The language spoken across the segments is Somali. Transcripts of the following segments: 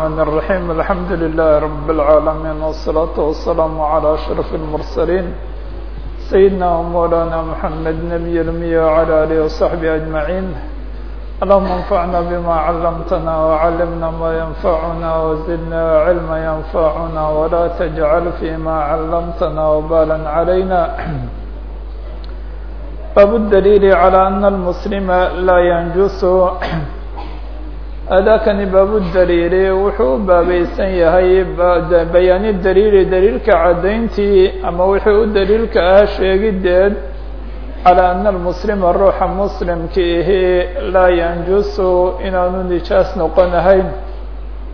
الرحمن الرحيم الحمد لله رب العالمين والصلاة والسلام على أشرف المرسلين سيدنا ومولانا محمد نبي الأمي وعلى آله وصحبه أجمعين اللهم انفعنا بما علمتنا وعلمنا ما ينفعنا وزدنا علما ينفعنا ولا تجعل فيما علمتنا وبالا علينا باب الدليل على أن المسلم لا ينجس adakani baabudaliili wuxuu u baabaysan yahay bayaani daliili daliilka caddayntii ama wixii u daliilka ah sheegideed calaa ana almuslima ruuxa muslimkiihi laa yanjusu inaanu nijaas noqon ahayn.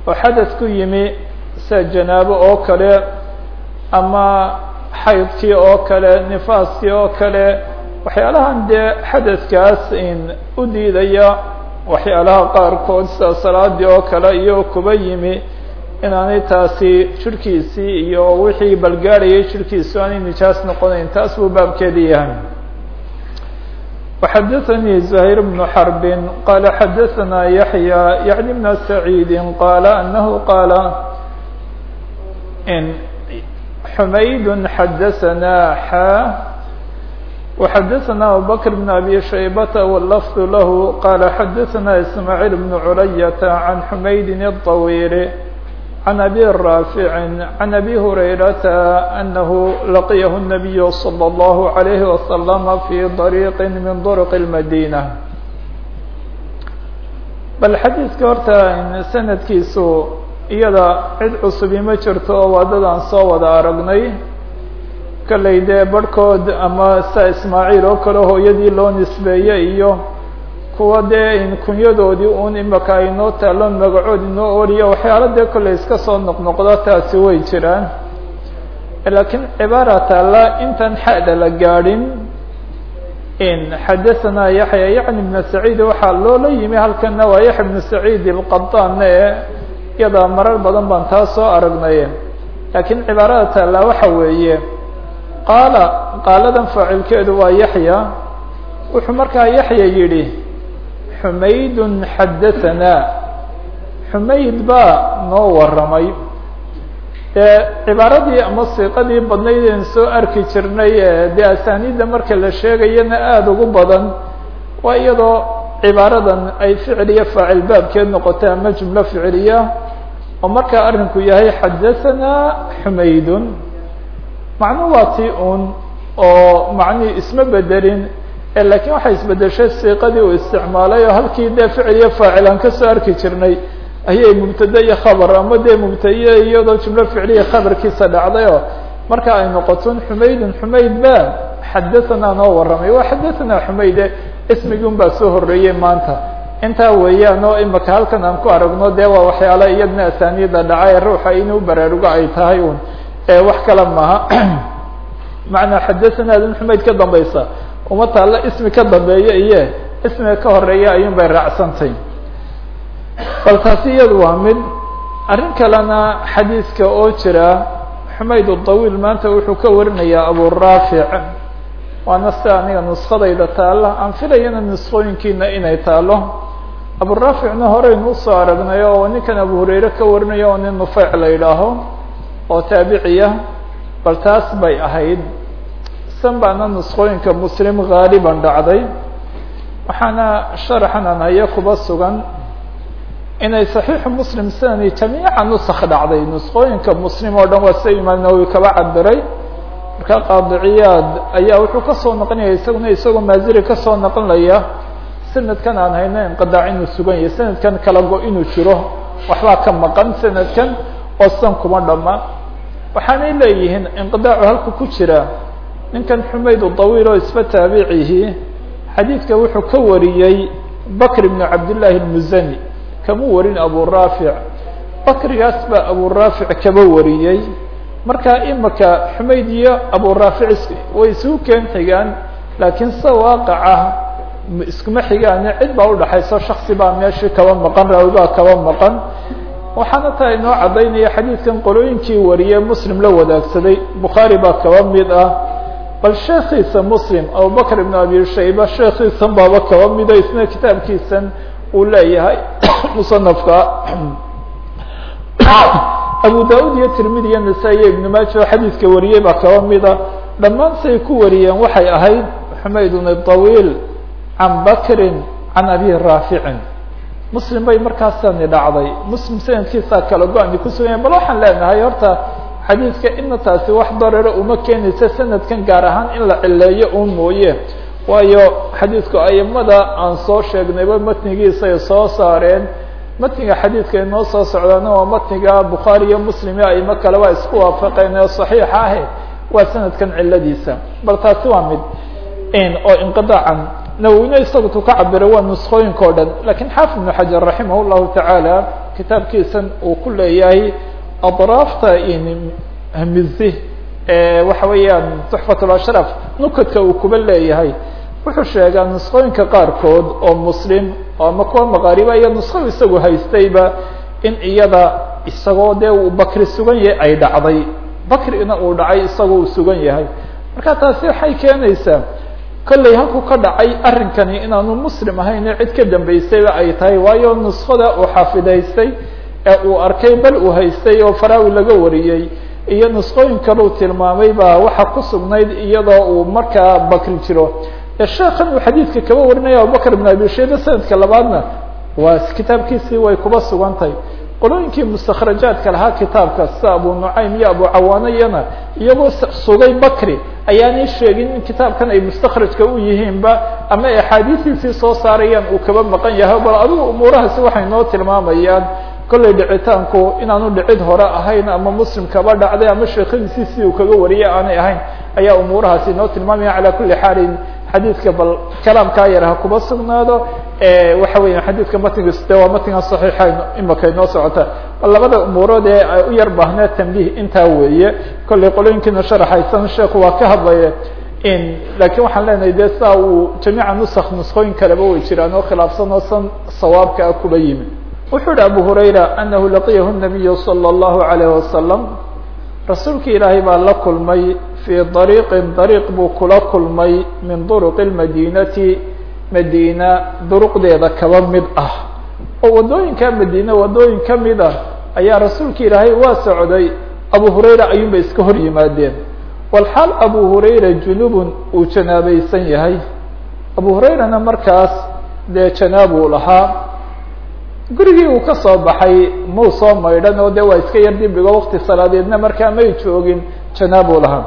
Oo xadad ku yimi sida janaabo oo kale ama xaydkii oo kale nifaaskii oo kale. Waxyaalahan dee xadadkaas in u diidaya waxyaalaha qaarkood sida salaadii oo kale iyo kuba yimi inaanay taasi jirhkiisii iyo wixii balgaarayay jirhkiisu aanay nijaas noqonayn taas buu baabkeedi yahay وxadثnي زهير بن حرب qال xadثna يحيى يعن بن سعيد qال أنه qال حmayd xadثna xا وxadثna abubكر بن أbي شhيبة واللفظ لh qال xadثna إسماعيل بن عlyة عن حmayd الطويل عن أbي رافع عن أbي هريرة أنه لقيه النبي صلى الله عليه وسلم في طريق من طرق المدينة bal xadiidka horta sanadkiisu iyada cid cusubi ma jirto oo waadadaan soo wada aragnay kallay dee barhkood ama sa ismaaciil oo kale hooyadii loo nisbeeyey iyo kuwa dee kunyadoodii un imaka ay noo taalo magacood inoo oriyo waxyaala dee kollay iska soo noqnoqdo taasi way jiraan. Laakiin cibaara intaan xada la gaadhin in xadathana yaxya yacni ibna saciid waxaa loola yimi halkana waa yaxya ibnu saciid ilqataan ee iyada marar badan baan taa soo aragnay laakiin cibaarada taalla waxa weeye qaala qaaladan faacilkeedu waa yaxya. Wuxuu markaa yaxya yidhi xumaydun xadahanaa xumayd baa noo warramay. Dee cibaaradii ama siiqadii badnayd een soo arki jirnay dee asaaniidda marka la sheegayana aada ugu badan waa iyadoo cibaaradan ay ficiliya faacil baabkeed noqotay ama jumlo ficiliya oo markaa arrinku yahay xadahanaa xumaydun macnu waa ti un oo macnihii isma bedelin lakiin waxay isbedeshay siiqadii uu isticmaalay oo halkii dee ficil iyo faacil aan ka soo arki jirnay ayay mubtade iyo khabar ama dee mubtadiye iyadoo jumlo ficliya khabarkiisa dhacday oo marka ay noqoton xumaydun xumayd ba xadahanaa noo warramay. Waa xadahanaa xumayde ismigii un baa soo horeeyey maanta. Intaa weeyaan oo halkan aan ku aragno dee waa waxyaala iyadna asaaniyada dhacay ruuxa inuu baraarugo ay tahay un wax kale maha macnaa xadahanaadan xumayd ka dambaysa uma taalla ismi ka dambeeya iyo ismiga ka horreeya ayuun bay raacsantay bal taasi iyadu waa mid arrin kalena xadiidka oo jira xumayd uطawiil maanta wuxuu ka warinayaa aburaafic waana sida aniga nuskadayda taalla aan filayana nuskooyinkiina inay taalo aburaaficna horeynu u soo aragnay oo ninkan abu hurayre ka warinaya oo nin nufeyc la yidhaaho oo taabiciya bal taas bay ahayd. San baana muslim haaliban dhacday. Waxaana sharaxan aan kuba sugan inay saxiixu muslim sidani jamiica nusak dhacday. Nuskooyinka muslim oo dhan waa sida imaam nawowi kaba cabiray marka qaadiciyaad ayaa wuxuu ka soo noqonaya isaguna isagoo maaziri ka soo noqonaya sanadkan aan hayno inqidaac inuu sugan yahay sanadkan kala go inuu jiro waxbaa ka maqan sanadkan oo san kuma dhama waxaanay leeyihiin inqidaacu halku ku jira ninkan xumayd dawiil oo isba taabicihi xadiidka wuxuu ka wariyey bakr ibn cabdillaahi اlmuzani kamuu warin abu raafic bakrigaas baa abu raafic kaba wariyey. Marka imaka xumayd iyo abu raafic way isugu keen xigaan laakiin sida waaqaca iskuma xigaane cid baa udhaxayso shaksi baa meeshii kaba maqan raawi baa kaba maqan waxaana taa inoo caddaynaya xadiidkan qolooyinkii wariye muslim la wadaagsaday. Bukhaari baa kaba ah. Bal sheekiisa muslim abubakr ibn abi shayba sheekiisan baaba kaba mida isna kitaabkiisan uu leeyahay musanafka abu da'ud iyo tirmidi iyo nasa-i iyo ibnu xadiidka wariyey baa kaba mida dhammaan say ku wariyeen waxay ahayd xumayd bn طawiil can bakrin can abi raaficin muslim bay markaasani dhacday. Muslim sanadkiisaa kala go-ani kusugan bal waxaan leenahay horta xadiidka ina taasi wax dararo uma keenaysa sanadkan gaar ahaan in la cileeyo un mooye. Waayo xadiidku aimada aan soo sheegnayba matnigiisa ay soo saareen. Matniga xadiidka inoo soo socdaana waa matniga bukhaari iyo muslim iyo aimo kale waa isku waafaqeen ee saxiixa ahe. Waa sanadkan ciladiisa bal taasi waa mid oo inqidaacan nawowine isagu tu ka cabiray waa nuskooyinka o dhan lakiin xaafid ibnu xajar raximah llahu tacaala kitaabkiisan uu ku leeyahay adraafta mizi waxa weeyaan tuxfat lashraf nukadka uu kuba leeyahay wuxuu sheegaa nuskooyinka qaarkood oo muslim ama kuwa maqaariba iyo nusko isagu haystayba in iyada isagoo dee uu bakri sugan yahay ay dhacday bakrina uu dhacay isagoo uu sugan yahay marka taasi waxay keenaysaa kollay halku ka dhacay arrinkani inaanu muslim ahayn cid ka dambaysayba ay tahay waayo nuskada uu xaafidaystay ee uu arkay bal uu haystay oo faraawi laga wariyey. Iyo nuskooyin kaleu tilmaamay baa waxa ku sugnayd iyadoo uu markaa bakri jiro. Sheekan uu xadiidka kaba warinaya abubakr ibn abi shayba sanadka labaadna waa kitaabkiisii way kuba sugan tahay. Qolooyinkii mustakrajaadka lahaa kitaabka sida abu nucaym iyo abu cawaano iyana iyagoo sugay bakri ayaanay sheegin in kitaabkan ay mustakrajka u yihiinba ama axaadiistiisii soo saarayaan uu kaba maqan yahay bal adigu umuurahaasi waxay noo tilmaamayaan kollay dhicitaanku inaanu dhicid hore ahayn ama muslim kaba dhacday ama sheekadiisii si uu kaga wariyay aanay ahayn ayaa umuurahaasi noo tilmaamaya calaa kuli xaalin xadiidka bal kalaamkaa yar ha kuba sugnaado waxa weya xadiidka matnigiis de waa matniga saxiixa imaka inoo socota bal labada umuurood ee u yar baahnee tambih intaa weeye kollay qolooyinkiina sharaxaysan sheeku waa ka hadlaya lakiin waxaan leenahay de saa uu jamiica nusak nuskooyin kaleba way jiraan oo khilaafsan oo san sawaabka ah kuba yimi. Wuxuu hi abu hurayra anahu laqiyahu nabiyu salى اllahu alayh wasalam rasuulki ilaahay baa la kulmay fii dariiqin dariiq buu kula kulmay min duruqi lmadinati madiina duruqdeeda kaba mid ah oo waddooyinka madiina waddooyin ka mid ah ayaa rasuulka ilaahay waa socday abu hurayra ayuunbay iska hor yimaadeen walxaal abu hurayra junubun uu janaabaysan yahay abu hurayrana markaas dee janaabuu lahaa gurigii uu ka soo baxay mau soo maydhan oo de waa iska yar dibigo wakti salaadeedna markaa may joogin janaabuu lahaa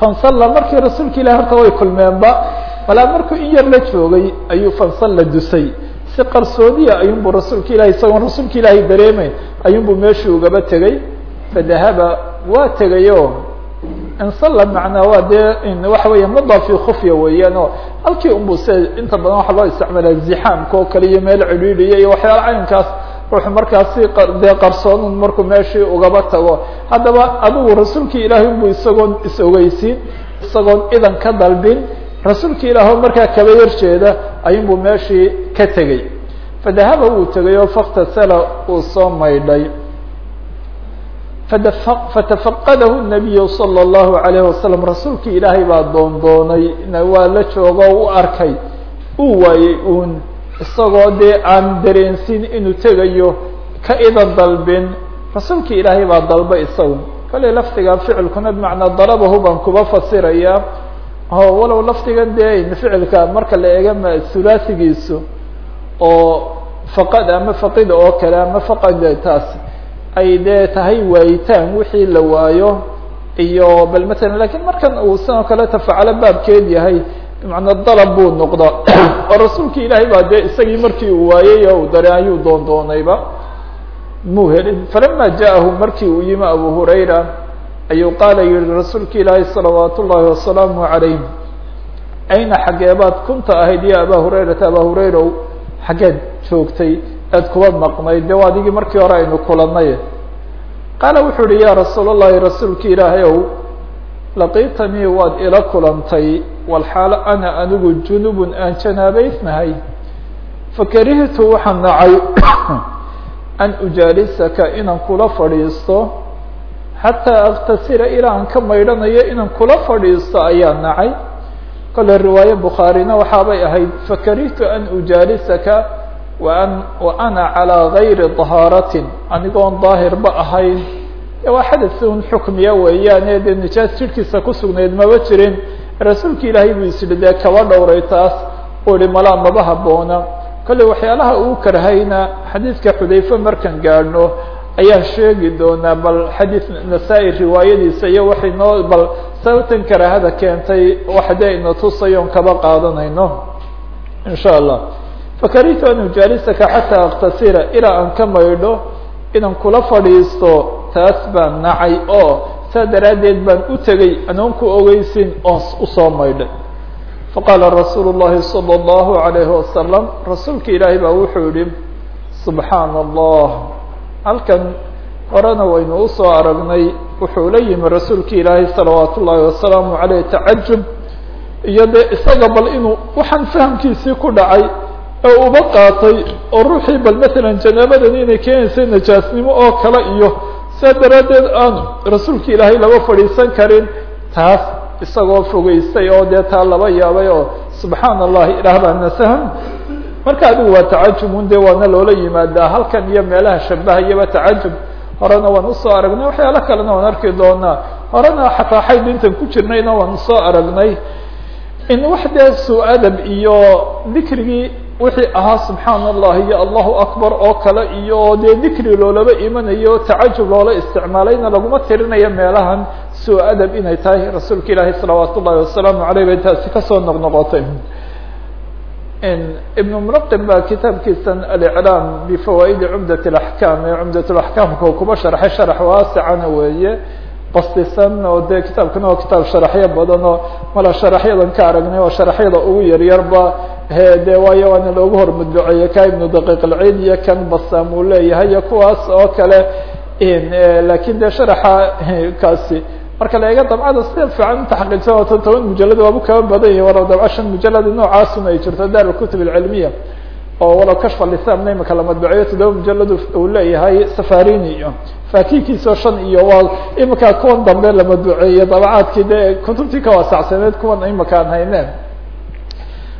fansalla markii rasuulka ilahi horta way kulmeenba malaa markuu in yar la joogay ayuu fansalla dusay. Si qarsoodiya ayuunbuu rasuulka ilahi isagoon rasuulka ilaahay dareemeyn ayuunbuu meeshii ugaba tegey fadahaba waa tegayo. Insalla macnaa waa dee waxa weya mada fi khufya weeyaan oo halkii unbu se inta badan waxaa loo isticmaala zixaamka oo kale iyo meel cidhiidhiya iyo waxyaala caynkaas ruux markaas si dee qarsoonun markuu meeshii ugaba tago. Haddaba adigu rasuulkii ilaahay unbu isagoon is-ogeysiin isagoon idan ka dalbin rasuulkii ilaahoo markaa kaba yarjeeda ayunbuu meeshii ka tegey. Fadahaba wuu tegay oo faktasala uu soo maydhay. Fatafaqadahu nabiyu sal اllahu alayh wasalam rasuulkii ilaahay baa doondoonay waa la joogo u arkay. Uu waayey uun isagoo dee aan dareensin inuu tegayo ka idan dalbin. Rasuulkii ilaahay baa dalba isagu. Kale lafdiga ficilkuna bmacnaa dalabahu baan kuba fasiraya. O walow lafdigan dee ficilka marka la eega ma hulaasigiisu oo faqad ama faqida oo kale ama faqad taas ay dee tahay waayitaan wixii la waayo iyo bal matalan lakiin markan uu sidoo kale tafacalo baabkeed yahay bimacnaa dalab buu noqda. Oo rasuulki ilaahay baa dee isagii markii uu waayey oo u dare ayuu doondoonayba. Muu helin. Falama ja'ahu markii uu yimi abu hurayra ayuu qaala yihi rasuulka ilaahay salawaat ullahi wasalaamu calayh ayna xaggeebaad kunta ahayd ya aba hurayrata? Aba hurayra xaggeed joogtay eed kuba maqnayd de adigii markii hore aynu kulanay qaala wuxuu uhi ya rasuul rasuulka ilaahay ow laqiitanii waad ila kulantay walxaalo ana anigu junubun aan janaabaysnahay. Fakarihtu waxaan nacay an ujaalisaka inaan kula fadhiisto. Xataa aktasira ilaa aan ka maydhanayo inaan kula fadhiisto ayaa nacay. Kole riwaaye bukhaarina waxaabay ahayd fakarihtu an ujaalisaka wa ana calىa gayri طahaaratin anigoon daahirba ahayn waa xadث un xukmiya weeyaane dee nijaas jirhkiisa ku sugnayd maba jirin. Rasuulka ilaahay buu isidhi dee kaba dhowray taas uu ihi malaa maba haboona kolley waxyaalaha uu karhayna xadiidka xudayfe markan gaadhno ayaan sheegi doonaa bal xadiid nasaa-i riwaayadiisa iyo waxay noo bal sababtan karaahada keentay wax dee ina tusayoon kaba qaadanayno. In sha allah fakarihtu an ujaalisaka xataa aktasira ilaa aan ka maydho inaan kula fadhiisto taas baan nacay oo saa daraaddeed baan u tegey anoon ku ogeysin oon u soo maydhay. Faqaala rasuulu llahi salى اllahu alayhi wasalam rasuulka ilaahay baa wuxuu yihi subxaana allah halkan horena waynu u soo aragnay wuxuu la yimi rasuulka ilaahay salawaat ullaahi wasalaamu aleyh tacajub iyo dee isaga bal inuu waxaan fahamkiisii ku dhacay ee uba qaatay oo ruuxii bal matalan janaabadan inay keenaysay najaasnimo oo kale iyo saa daraaddeed aan rasuulka ilaahay laba fadhiisan karin taas isagoo fogeystay oo dee taa laba yaabay oo subxaana allahi ilaah baa nasahan. Marka adigu waa tacajubun dee waana loola yimaadaa halkan iyo meelaha shabahayaba tacajub horena waan u soo aragnay waxyaalo kalena waan arki doonaa. Horena xataa xayd intan ku jirnayna waan u soo aragnay. In wax dee suu adab iyo dikrigii wixii ahaa subxaana allah iyo allahu akbar oo kale iyo dee dikri loolaba imanayo tacajub loola isticmaalayna laguma tirinayo meelahan suu adab inay tahay. Rasuulka ilaahi salawaat wasalaamu aleyh bay taasi ka soo noqnoqotay. Ibn mraqim baa kitaabkiisan aliclaam bifawaaidi cumdat اlaxkaam ee cumdat laxkaamka kuba sharxay sharax waasicana weeye bastisan oo dee kitaabkana waa kitaab sharaxyo badan oo mala sharaxyadan ka aragnay oo sharaxyada ugu yaryarba de waayo waana loogu hormudbuceeye ka ibnu daqiiq alciid iyo kan basam leeyahay iyo kuwaas oo kale laakiin de sharaxa kaasi. Marka la eega dabcada sida fiican utaxaqiijsan wato toban mujalad waabu kaba badan yahi walow dabca shan mujalad noocaasun ay jirto dar kutub alcilmiya oo walow kashfa lisamna imika la madbuceeyo toddoba mujalad uu leeyahay safarini iyo fakikiisoo shan iyo waa imika kuwan dambe la madbuceeye dabacaadkii de kutubtii ka waasacsaneed kuwan imika aan hayneen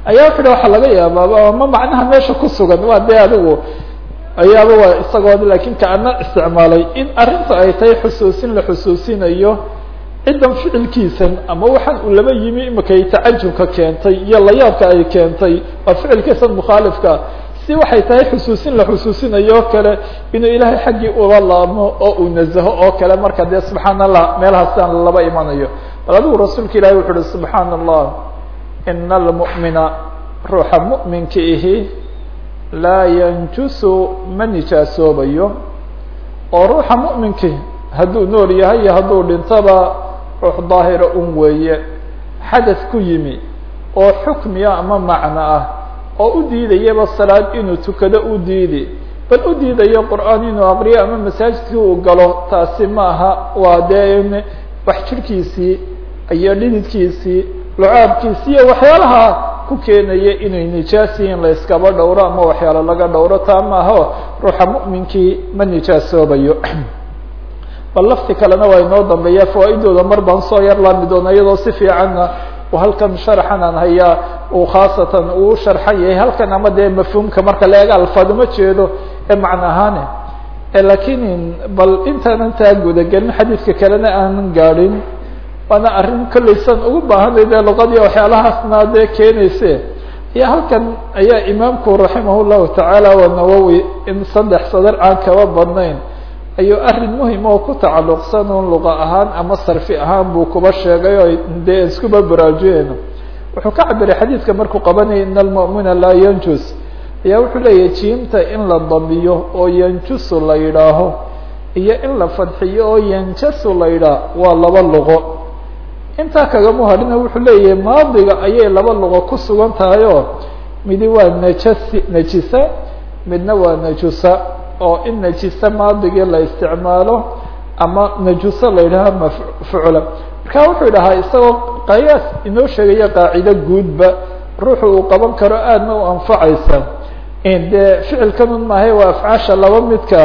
ayaa wuxu hi waxaa laga yaabaa ma macnaha meesha ku sugan. Waa de adigu ayaaba waa isagoo laakiin kaana isticmaalay in arrinta ay tahay xusuusin la xusuusinayo ciddan ficilkiisan ama waxaan uu laba yimi imakay tacajubka keentay iyo layaabka ay keentay waa ficilkiisan mukhaalifka. Si waxay tahay xusuusin la xusuusinayo o kale inuu ilaahay xaggii uba laabmo oo uu nazaho oo kale marka dee subxaana allah meelahaasaan laba imanayo. Bal adigu rasuulka ilahi wuxu uhi subxaana allah ina almu'mina ruuxa mu'minka ihi laa yanjusu ma nijaasoobayo. Oo ruuxa mu'minkii hadduu nool yahay iyo hadduu dhintaba ruux daahira un weeye xadath ku yimi oo xukmiya ama macno ah oo u diidayaba salaad inuu tukado u diidi. Bal u diidayo qur'aan inuu aqriyo ama masaajidkii uu galo taasi maaha waa dee wax jirhkiisii iyo dhididkiisii lucaabkiisi iyo waxyaalaha ku keenaya inay nijaasiyiin la iskaba dhowro ama waxyaalo laga dhowro taa maaho ruuxa mu'minkii ma nijaasoobayo bal lafti kalena waa inoo dambeeya fawaa-idooda mar baan soo yar laami iyadoo si fiicanna halkan sharxan hayaa uu khaasatan uu sharxan yahay halkan ama dee mafhuumka marka la alfaad uma jeedo ee macno ahaane. Lakin bal intaanan taa gudagelin xadiidka kalena aanan gaadhin waana arrin kolleysan ugu baahanay dee luqadiya waxyaalahaasna dee keenayse. Iyo halkan ayaa imaamku raximah tacaala waa nawowi in saddex sadar aan kaba badnayn ayuu arrin muhiim oo ku tacalluqsan un luqa ahaan ama sarfi ahaan buu kuba sheegay oo dee iskuba baraajuyeyno wuxuu ka cabiray xadiidka markuu qabanaya in almu'mina laa yanjus. Ayaa wuxuu leeyahay jiimta in la damiyo oo yanjusu la yidhaaho iyo in la fadxiyo oo yanjasu la yidhaah waa laba luqo. Intaa kagama hadhina wuxuu leeyahay maadiga ayay laba luqo ku sugan tahay oo midi waa najasi najisa midna waa najusa oo in najisa maadigii la isticmaalo ama najuso la yidhaaha mafcuula. Marka wuxuu dhahaa isagoo qayaas inoo sheegaya qaacido guudba ruuxu uu qaban karo aadna u anfacaysa. Dee ficilkanun maahay waa afcaasha laba midka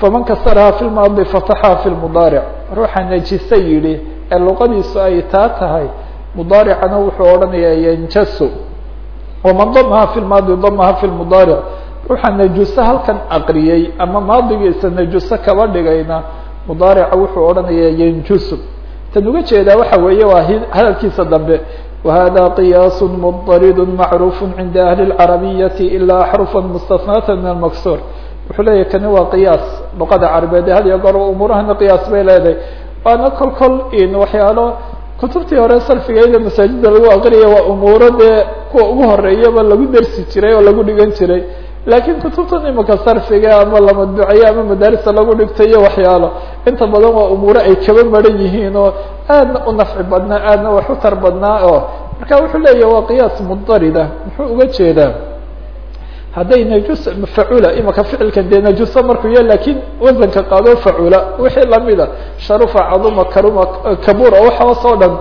faman kasaraha fi lmaadi fataxaha fi lmudaaric ruuxa najise yidhi ee luqadiisu ay taa tahay mudaaricana wuxuu odhanayaa yanjasu. Waman damaha fi lmaadi damaha fi lmudaaric ruuxa najuso halkan aqriyey ama maadigiisa najuso kaba dhigayna mudaarica wuxuu odhanayaa yanjusu tan uga jeedaa waxa weeye waa hadalkiisa dambe wahada qiyaas mضطrid macruuf cinda ahli اlcarabiyati ilaa axrufa mustaثnaata min almaksuur wuxuu leeyahy kani waa qiyaas luqada carabeed had iyo goor umuurahana qiyaas bay leedahay waana kol kol in waxyaalo kutubtii hore sarfigayda masaajida lagu aqriyay waa umuuro dee kuwa ugu horeeyaba lagu dersi jiray oo lagu dhigan jiray laakiin kutubtan imika sarfiga ama la madbuceeye ama madaarista lagu dhigtayo waxyaalo inta badan waa umuuro ay kaba maran yihiin oo aadna u nafci badnaa aadna wax u tar badnaa oo marka wuxuu leeyahy waa qiyaas mudarida. Muxuu uga jeedaa? Hadday najus facula imika ficilkan dee najuso markuu ya laakiin wasanka qaado facula wixii lamida sharufa caduma karuma kabura waxaas oo dhan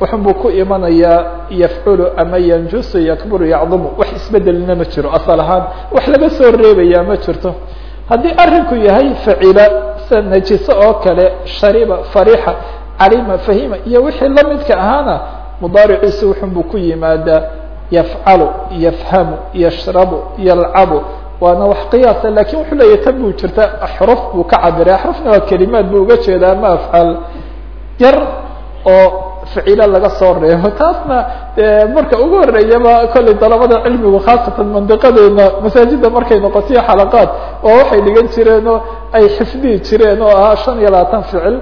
wuxun buu ku imanayaa yafculu ama yanjusu yakburu yacdumu. Wax isbedelina ma jiro asal ahaan. Wax laga soo reebaya ma jirto. Haddii arrinku yahay facila sida najiso oo kale shariba farixa calima fahima iyo wixii lamidka ahaana mudaariciisu wuxun buu ku yimaadaa yafcalu yafhamu yashrabu yalcabu. Waana wax qiyaasa laakiin wuxuu leeyahy tan buu jirta axruf buu ka cabiray. Axrufna waa kelimaad buu uga jeedaa ama afcaal yar oo ficilo laga soo reebo. Taasna marka ugu horeeyaba kollay dalabada cilmigu khaasatan mandiqadeena masaajida markay noqotiyo xalaqaad oo waxay dhigan jireen oo ay xifdihi jireen oo ahaa shan iyo labaatan ficil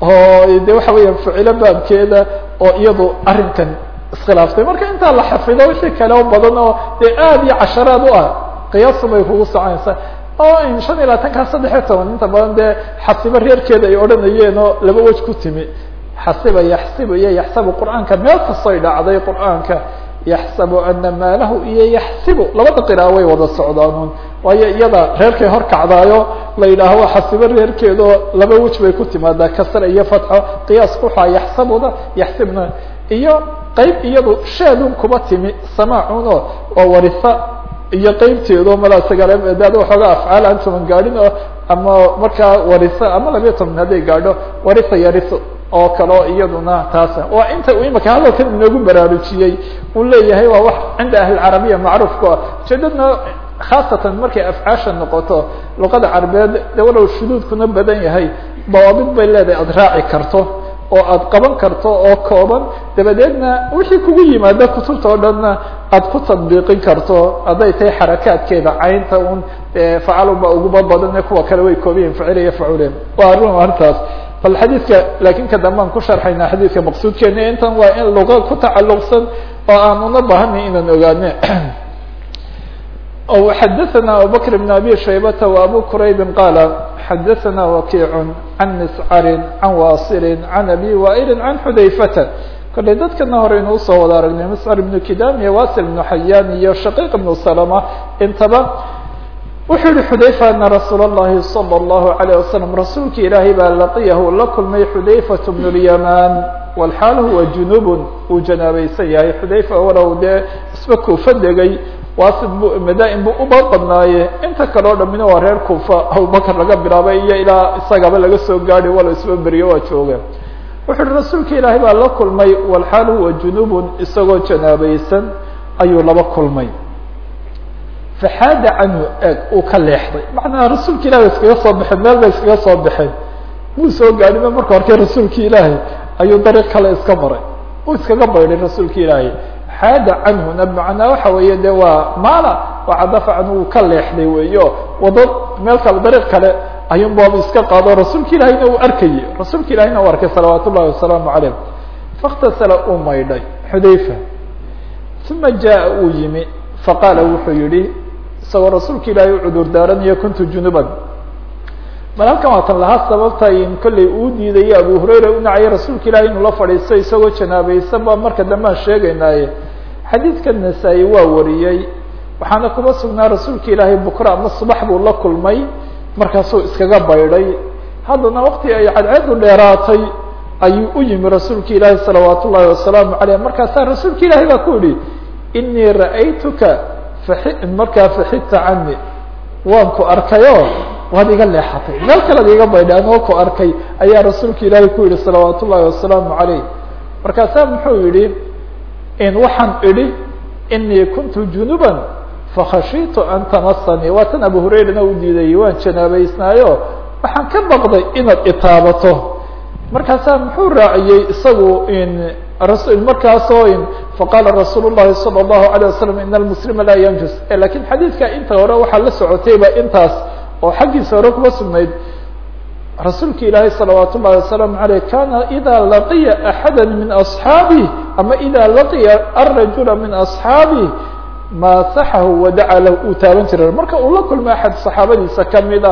oo de waxa weeyaan ficilo baabkeeda oo iyadu arrinkan iskhilaaftay marka intaa la xafido wixii kale oo badan oo dee aad iyo casharaad u ah qiyaasu bay kugu soconaysaa oo in shan iyo labaatankaa saddex iyo toban inta badan dee xasibo reerkeeda ay odhanayeen oo laba wej ku timi xasiba yaxsibu iyo yaxsabu qur'aanka meel kastoy dhacday qur'aanka yaxsabu ana maalahu iyo yaxsibu labada qira'a way wada socdaanuun waayo iyada reerkay hor kacdaayo la yidhaaho xasibo reerkeedao laba wej bay ku timaadaa kasra iyo fatxo qiyaasku waxaa yaxsabuda yaxsibna iyo qeyb iyadu sheedun kuba timi samaacuno oo warisa iyo qeybteedo malaa sagaaldaada waxooga afcaal aan toban gaadhin ama markaa warisa ama labiyo toban hadday gaadho warisa yariso oo kaleo iyaduna taasa waa inta uu imika hadalkan inoogu baraarujiyey leeyahay waa wax cinda ahli carabiya macruuf ku ah. Khaasatan markay afcaasha noqoto luqada carabeed de walow shuduudkuna badan yahay dawaabid bay leedahay aada raaci karto oo aada qaban karto oo kooban. Dabadeedna wixii kugu yimaada kutubta oo dhanna aada ku tadbiiqin karto. Hadday tahay xarakaadkeeda caynta un facalunba uguba badan kuwa kale way koobiyiin facil iyo faculeen. Waa arrin arrintaas bal xadiidka laakin ka dambe aan ku sharxaynaa xadiidka maqsuudkeena intan waa in luqa ku tacalluqsan oo aan una bahanay inaan ogaane xadaثna abubakr بn abi shaybata و abu quraybi qaala xadaثna wakiic can miscari can wasili can abi waili can xudayfata kollay dadkana hore inuu usoo wada aragnay miscar ibnu kidam iyo wasil ibnu xayaan iyo shaqiiq ibnu salama intaba wuxuu yihi xudayfa ana rasuul اllahi salى الlahu عalيه wasalam rasuulki ilaahay baa laqiyahu la kulmay xudayfat bn اlyaman walxaal huwa junubun uu janaabaysan yahay xudayfa walow dee isba kuufa degay wasid bu mada-in bu uba badnaaye inta kale o dhamina waa reer kuufa abubakar laga bilaabay iyo ilaa isagaba laga soo gaadi walo isba beriyo waa jooga wuxu uhi rasuulka ilaahay baa la kulmay walxaal huwa junubun isagoo janaabaysan ayuu laba kulmay faxaada canhu eeg uu ka leexday macnaa rasuulka ilahi iskaga soo baxeen meel bay iskaga soo baxeen muu soo gaadhima marka horkee rasuulka ilaahay ayuu dariiq kale iska maray uu iskaga baydhay rasuulka ilaahay xaada canhuna macnaa waxa weeye de waa maala waa cadafa canhu uu ka leexday weeyo wado meel kale dariiq kale ayuun booba iska qaado rasuulka ilaahayna uu arkayey rasuulka ilahayna uu arkay salawaat ullahi wasalaamu calayh fakhtasala uu maydhay xudayfa uma jaa uu yimi faqaala wuxuu yihi isagoo rasuulka ilaahay u cudur daaranayo kuntu junuban. Bal halkan waatan lahaa sababta kollay uu diidayo abu hurayra u nacayay rasuulka ilahi inuu la fadhiisto isagoo janaabaysan ba marka dambe aan sheegaynaaye. Xadiidka nasaa-i waa wariyey waxaana kuma sugnaa rasuulka ilaahay bukra ama subax buu la kulmay markaasuu iskaga baydhay. Haddana wakti ay cadceedu dheeraatay ayuu u yimi rasuulka ilaahi salawaat ullahi wasalaamu caleyh markaasaa rasuulka ilaahay baa ku yihi inii ra'aytuka markaa faxidta cani waan ku arkayo waad iga leexatay. Meel kalead iga anoo ku arkay ayaa rasuulka ilaahay ku yihi salawaat wasalaamu caleyh markaasaa muxuu yihi in waxaan idhi inii kuntu junuban fakhashiitu an tamasanii waa tan abu hurayrana u diidayay waan janaabaysnaayo. Waxaan ka baqday inaad itaabato markaasaa muxuu raaciyey isagu in markaasoo in faqaala rasuul الlahi salى الlahu عalيه wasalam in almuslima laa yanjus lakin xadiidka inta hore waxaa la socotayba intaas oo xaggiisa hore kuma sugnayd rasuulka ilaahay salawaat ullahi wasalaamu aleyh kana ida laqiya axada min asxaabih ama ida laqiya arajula min asxaabih maasaxahu wadaca lahu uu taaban jiray marka uu la kulmay axad saxaabadiisa kamida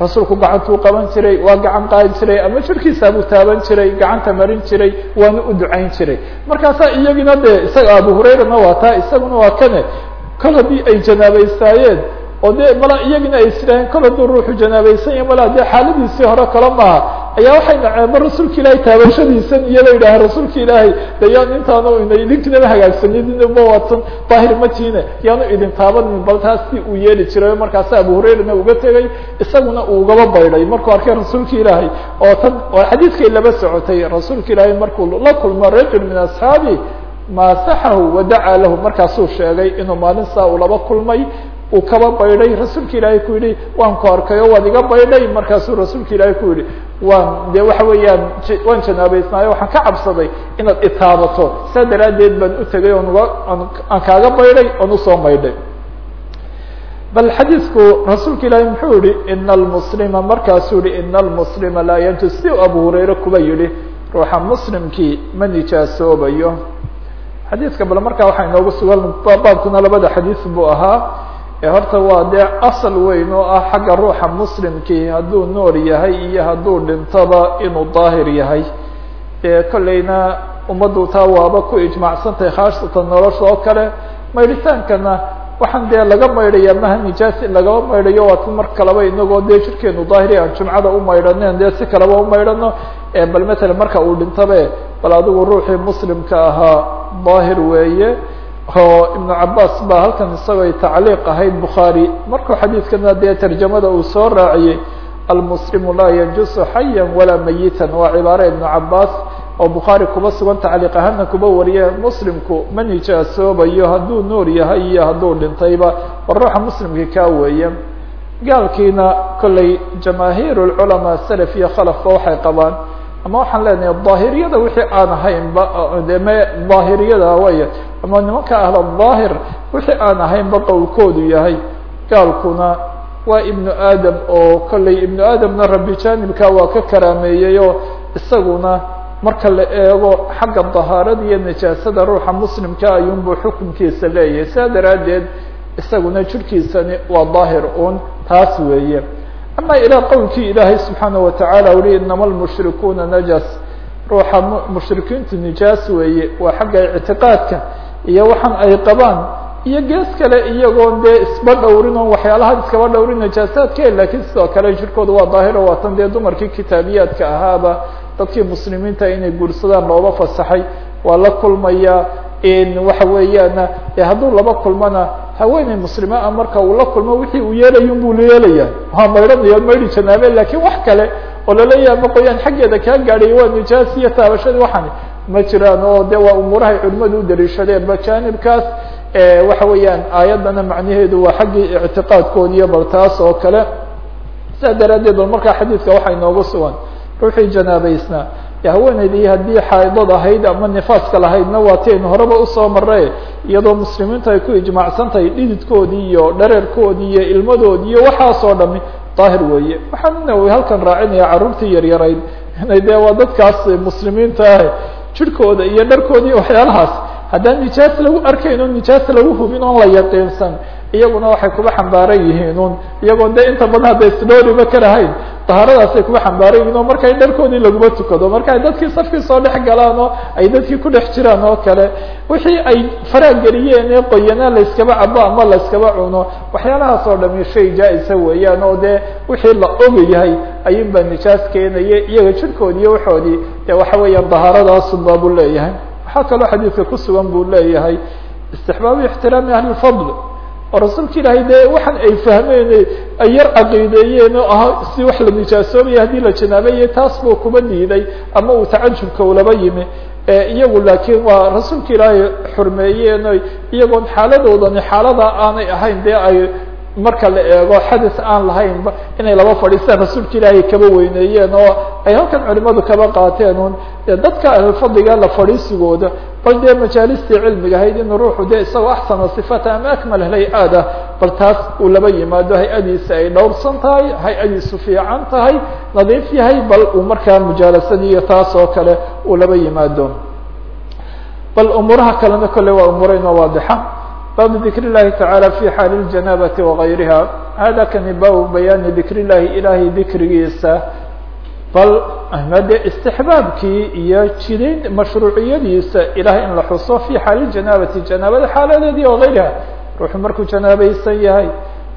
rasuulku gacantuu qaban jiray waa gacan qaadi jiray ama jirkiisaabuu taaban jiray gacanta marin jiray waana u ducayn jiray. Markaasaa iyagina dee isaga abu hurayrana waa taa isaguna waa kane. Kol haddii ay janaabaystaayeen oo dee mala iyagina ay isiraaheen kol hadduu ruuxu janaabaysan ya mala dee xaaladiisii hore kale maaha ayaa waxay dhaceema rasuulka ilaahay taabashadiisan iyadoo yidhaha rasuulka ilaahay de yaanu intaanu ina idinkinama hagaagsanidin ma watan daahir matiine yaanu idin taabanin bal taas uu yeeli jiray markaasa abu hurayrana uga tegay isaguna uu ugaba baydhay. Markuu arkay rasuulka ilaahay oo tan oo xadiidkay laba socotay rasuulka ilaahay markuu la kulmo rajul min asxaabi maasaxahu wadaca lahu. Markaasuu sheegay inuu maalin saa uu laba kulmay uu kaba baydhay rasuulka ilaahay ku yidhi waan ku arkay oo waad iga baydhay. Markaasuu rasuulka ilaahay ku yidhi waan de waxa weeyaan waan janaabaysnaayo waxaan ka cabsaday inaad itaabato saa daraaddeed baan u tegay oon uga aan kaaga baydhay oon u soo maydhay. Bal xadiidku rasuulka ilaahay muxuu yihi ina almuslima markaasuu yihi ina almuslima laa yanjus si abu hurayre kuba yihi ruuxa muslimkii ma nijaasoobayo. Xadiidka bal markaa waxaa inoogu sugan baabkuna labada xadiis buu ahaa horta waa dee asal weyn oo ah xagga ruuxa muslimkii hadduu nool yahay iyo hadduu dhintoba inuu daahir yahay. Dee kolleyna ummaddu taa waaba ku ijmaacsantahay khaasatan nolosha oo kale. Maydhitaankana waxaan dee laga maydhaya maha nijaas in lagaba maydhayo waa tan mar kaleba inagoo dee jirkeenu daahiri aan jumcada u maydhaneen dee si kaleba u maydhano bal matalan marka uu dhintabe bal adigu ruuxii muslimka ahaa daahir weeye oo ibnu cabaas baa halkan isagoo tacliiq ahayd bukhaari. Markuu xadiidkana dee tarjamada uu soo raaciyey almuslimu laa yanjusu xaya walaa mayitan waa cibaare ibnu cabaas oo bukhaari kuba sugan tacliiq ahaana kuba wariye muslimku ma nijaasoobayo hadduu nool yahay iyo hadduu dhintayba war ruuxa muslimkii kaa weeye gaalkiina kolley jamaahiir lculamaa salaf iyo khalafba waxay qabaan. Ama waxaan leenahay daahiriyada wixii aan ahaynba de me daahiriyada way ama nimanka ahla daahir wixii aan ahaynba qowlkoodu yahay. Gaalkuna waa ibnu aadam oo kolley ibnu aadamna rabbi jaanibka waa ka karaameeyey oo isaguna marka la eego xagga dahaarada iyo nijaasada ruuxa muslimka ayuunbuu xukunkiisa leeyahay. Saa daraaddeed isaguna jirkiisani waa daahir un taas weeye. Ama ilaa qowlkii ilaahay subxaanaه wataعala uri inama lmushrikuuna najas ruuxa mushrikiintu nijaas weeye waa xagga ictiqaadka iyo waxaan ay qabaan iyo gees kale iyagoon dee isba dhowrin oo iskaba dhowrin najaasaadke lakiin sidoo kale jirkooda waa daahiro waatan dee dumarkii kitaabiyaadka ahaaba dadkii muslimiinta inay guursadaan looba fasaxay waa la kulmaya waxa weeyaan hadduu laba kulmana haweeney muslima ah marka uu la kulmo wixii uu yeelaya buu la yeelaya waa maydhanaya maydhi janaabe laakiin wax kale oo laleeyaha maqoyaan xaggeeda kaa gaadhay waa nijaas iyo taabashadii waxaan ma jiraan oo de waa umuurahay culimadu u daliishadeen. Ba janibkaas waxa weeyaan aayaddana macnaheedu waa xaggii ictiqaadkoodiiyo bal taas oo kale. Saa daraaddeed bal markaa xadiidka waxaa inoogu sugan. Ruuxii janaabeysnaa haweeneydii haddii xaaidad ahayd ama nifaaska lahaydna waa ti aynu horeba u soo marre iyadoo muslimiintu ay ku ijmaacsan tahay dhididkoodii iyo dhareerkoodii iyo ilmadoodii iyo waxaasoo dhami daahir weeye. Waxaanna wy halkan raacinaya carruurtii yaryarayd inay dee waa dadkaas muslimiinta ah jirhkooda iyo dharkooda iyo waxyaalahaas. Haddaan nijaas lagu arkayn oo nijaas lagu hubin oon la yaqiinsan iyaguna waxay kuba xambaaran yihiin un iyagoo de inta badan hadda isdhooriba ka lahayn dahaaradaasay kuba xambaaran yihiin oo markay dharkoodii laguma tukado marka ay dadkii safkii soo dhex galaan oo ay dadkii ku dhex jiraan oo kale wixii ay farageliyeen ee qoyanaa layskaba cabo ama layskaba cuno waxyaalahaas oo dhami shay jaa-isa weeyaan oo dee wixii la ogayahay ayun baa nijaas keenaya iyaga jirkoodi iyo waxoodii. De waxa weeyaan dahaaradaasunbaa buu leeyahay. Waxaa kaloo xadiidka ku sugan buu leeyahay istixbaabu ixtiraami ahli lfadl oo rasuulka ilaahay dee waxaan ay fahmeen ay yar caqiideeyeen oo ah si wax la nijaasoobaya haddii la janaabeeyey taas buu kuba diiday ama uu tacajubka ulaba yimi iyagu laakiin waa rasuulka ilaahay xurmeeyeen iyagoon xaaladoodani xaalada aanay ahayn dee ay marka la eego xadis aan lahaynba inay laba fadhiistaan rasuulka ilaahay kaba weyneeyeen oo ay halkan culimadu kaba qaateen un dadka ahlulfadliga la fadhiisigooda bal dee majaalistii cilmiga ahayd in ruuxu dee isagoo axsana sifata ama akmal hay'ad ah bal taas uu laba yimaado hay'adiisa ay dhowrsan tahay hay'adiisu fiican tahay nadiif yahay bal uu markaa mujaalasadii iyo taas oo kale uu laba yimaado. Bal umuuraha kalena kolle waa umureynoo waadixa baabu dikr الlahi taعaalى fi xaali الjanaabaةi وغayriha hada kani baabu bayaani dikr الlahi ilahay dikrigiisa bal made istixbaabkii iyo jidayn mashruuciyadiisa ilahay in la xuso fi xaali janaabati janaabada xaaladeedii وغayriha ruuxu markuu janaabaysan yahay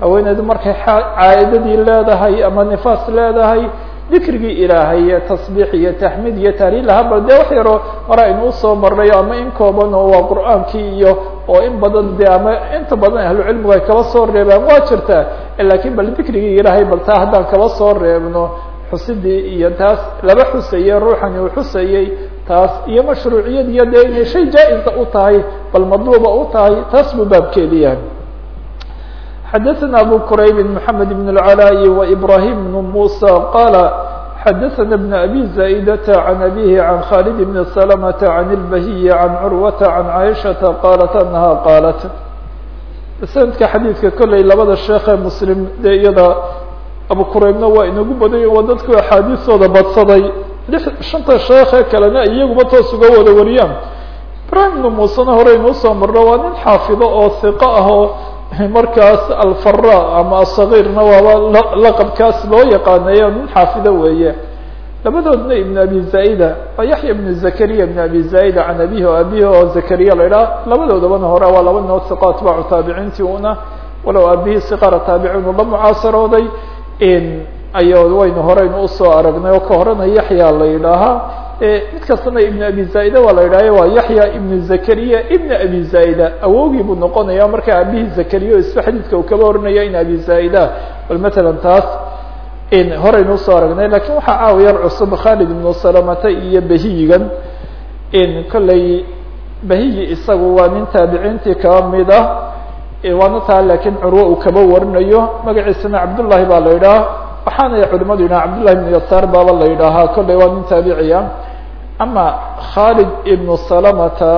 haweeneydu markay caadadii leedahay ama nifaas leedahay dikrigii ilaahay iyo tasbiix iyo taxmiid iyo tahliil lahaa bal dee wax yaroo hore aynu u soo marnayo ama in kooban oo waa qur'aankii iyo oo in badan de ama inta badan ahlu cilmigu ay kaba soo reebaan waa jirtaa. Lakiin bal dikrigii ilaahay bal taa haddaan kaba soo reebno xusidii iyo taas laba xusayey ruuxani uu xusayey taas iyo mashruuciyad iyo dee inay shay jaa-isa u tahay bal madluuba u tahay taas buu baabkeedi yahay xdثna أbو qرayb محamed بن العلاء وإbrahيم بن موسى qال xdثna بن أbي زائدة عن أbيه عن khالد بن سلمة عن البهي عن cروة عن عائشhaةa qالت أنها qالت snadka xadيidka kolley labada sheekee mslim dee iyada abu quraybna waa inagu badanya waa dadku axaadiistooda badsaday shanta sheekee kalena iyaguba toos uga wada wariyaan ibrahim بن musena horeynu usoo marno waa nin xaafido oo ثiqo ah oo markaas alfara ama asagirna waaba laqabkaas loo yaqaanayo nin xaafido weeye. Labadoodna ibn abi zaida waa yaxya ibn zakariya ibn abi zaida can abihi o abihi oo zakariya la idhaha labadoodabana hore waa laba noo siqa atbaacu taabiciintii una walow abihi siqara taabiciin ula mucaasarooday. Ayo waynu horeynu u soo aragnay oo ka horena yaxya la yidhaahaa mid kastana ibn abi zaida waa la yidhahyo waa yaxya ibn zakariya ibn abi zaida awogii buu noqonaya marka abihi zakariya isba xadiidka uu kaba oranaya in abi zaida bal matalan taas horeynu u soo aragnay laakiin waxaa caawiyar cusub khalid ibnu salamata iyo bahiyigan kolley bahiyi isagu waa nin taabiciintii kaba mid ah waana taa laakiin curwo uu kaba warinayo. Magaciisana cabdullahi baa la yidhaha waxaana culimadu yidhaha cabdullahi ibnu yasaar baaba la yidhaahaa kolley waa nin taabiciya ama khalid ibnu salamata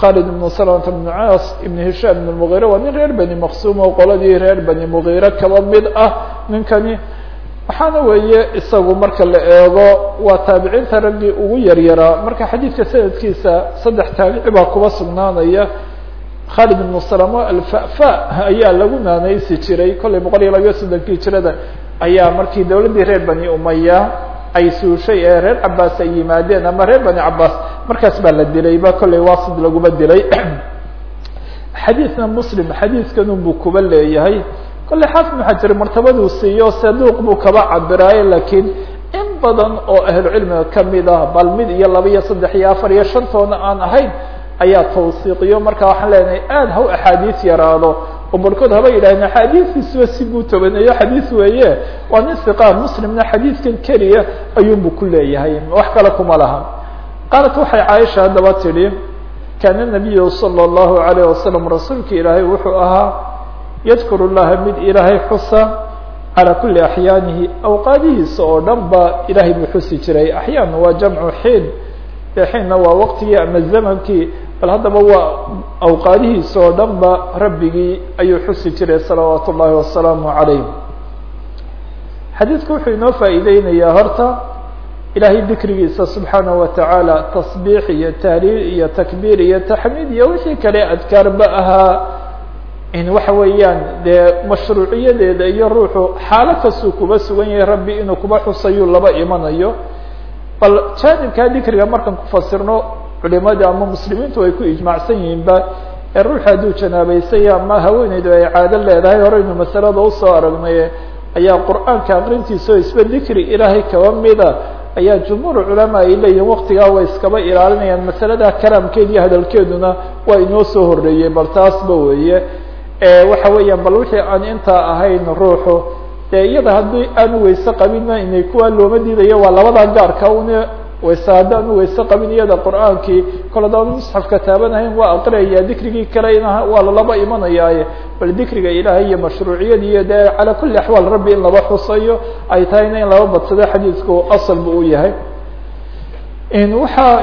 khalid ibnu salamata ibnu caas ibnu hishaam ibn mugiire waa nin reer bani maqsuum oo qoladii reer bani mugiire kaba mid ah ninkani waxaana weeye isagu marka la eego waa taabiciinta raggii ugu yaryaraa marka xadiidka sanadkiisa saddex taabici baa kuba sugnaanaya khalid ibnu salama alfafa ayaa lagu naanaysi jiray kollay boqol iyo labayo soddonkii jirada ayaa markii dawladdii reer bani umaya ay suushay ee reer cabaas ay yimaadeen ama reer bani cabaas markaas baa la dilay ba kollay wasid laguma dilay. Xadiidna muslim xadiidkanun buu kuba leeyahay. Kolley xaafid ibnu xajar martabaduu siiyo saduuq buu kaba cabiraayo lakiin in badan oo ahlucilmiga ka mid ah bal mid iyo laba iyo saddex iyo afar iyo shantoona aan ahayn ayaa tawsiiqiyo. Marka waxaan leenahay aad ha axaadiis yaraado oo barkood haba yidhahdeen axaadiistiisuba si buu tobaneeyo xadiis weeye. Waa nin siqaa muslimna xadiidkan keliya ayuunbu ku leeyahay. Wax kale kuma laha. Qaalat waxay caaisha haddaba tidhi kaana nabiyu sala allahu alayh wasalam rasuulka ilaahay wuxuu ahaa yadkuru llaha mid ilaahay xusa calaa kuli axyaanihi awqaadihiisa oo dhan ba ilaahay buu xusi jiray. Axyaan waa jamcu xiin. Xiinna waa waqtigii ama zamankii bal haddaba waa awqaadihiisa oo dhan ba rabbigii ayuu xusi jiray salawaatu ullahi wasalaamu calayh. Xadiidku wuxuu inoo faa'iideynayaa horta ilaahay dikrigiisa subxaanaه watacaala tasbiix iyo tahliil iyo takbiir iyo taxmiid iyo wixii kale adkaarba ahaa in waxa weeyaan dee mashruuciyadeeda iyo ruuxu xaalo kastuu kuba sugan yahay rabbi inuu kuba xusayuu laba imanayo. Bal jaanibkaa dikriga markaan kufasirno culimada ama muslimiintu ay ku ijmaacsan yihiinba ee ruuxu hadduu janaabeysaya ama haweeneydu ay caado leedahay. Horeynu masalada u soo aragnay ayaa qur'aanka aqrintiisa oo isba dikri ilaahay kaba mida. Ayaa jumhuur culamaa ay leeyihiin waktigaa way iskaba ilaalinayaan. Masalada kalaamkeeda iyo hadalkeeduna waa inoo soo horreeyey bal taasba weeye. Waxa weeyaan bal wixii aan intaa ahayn ruuxu dee iyada haddii aanu weyse qabinna inay kuwa looma diidayo waa labadaa gaarka une wayse haddaanu weyse qabin iyada qur'aankii. Kol haddaanu musxafka taabanahayn waa aqriyaya dikrigii kale in waa lalaba imanayaaye. Bal dikriga ilaahay iyo mashruuciyad iyo dee calaa kuli axwaal rabbi in laba xusayo ay tahayna in laba badsado xadiidku asal bu u yahay. Waxa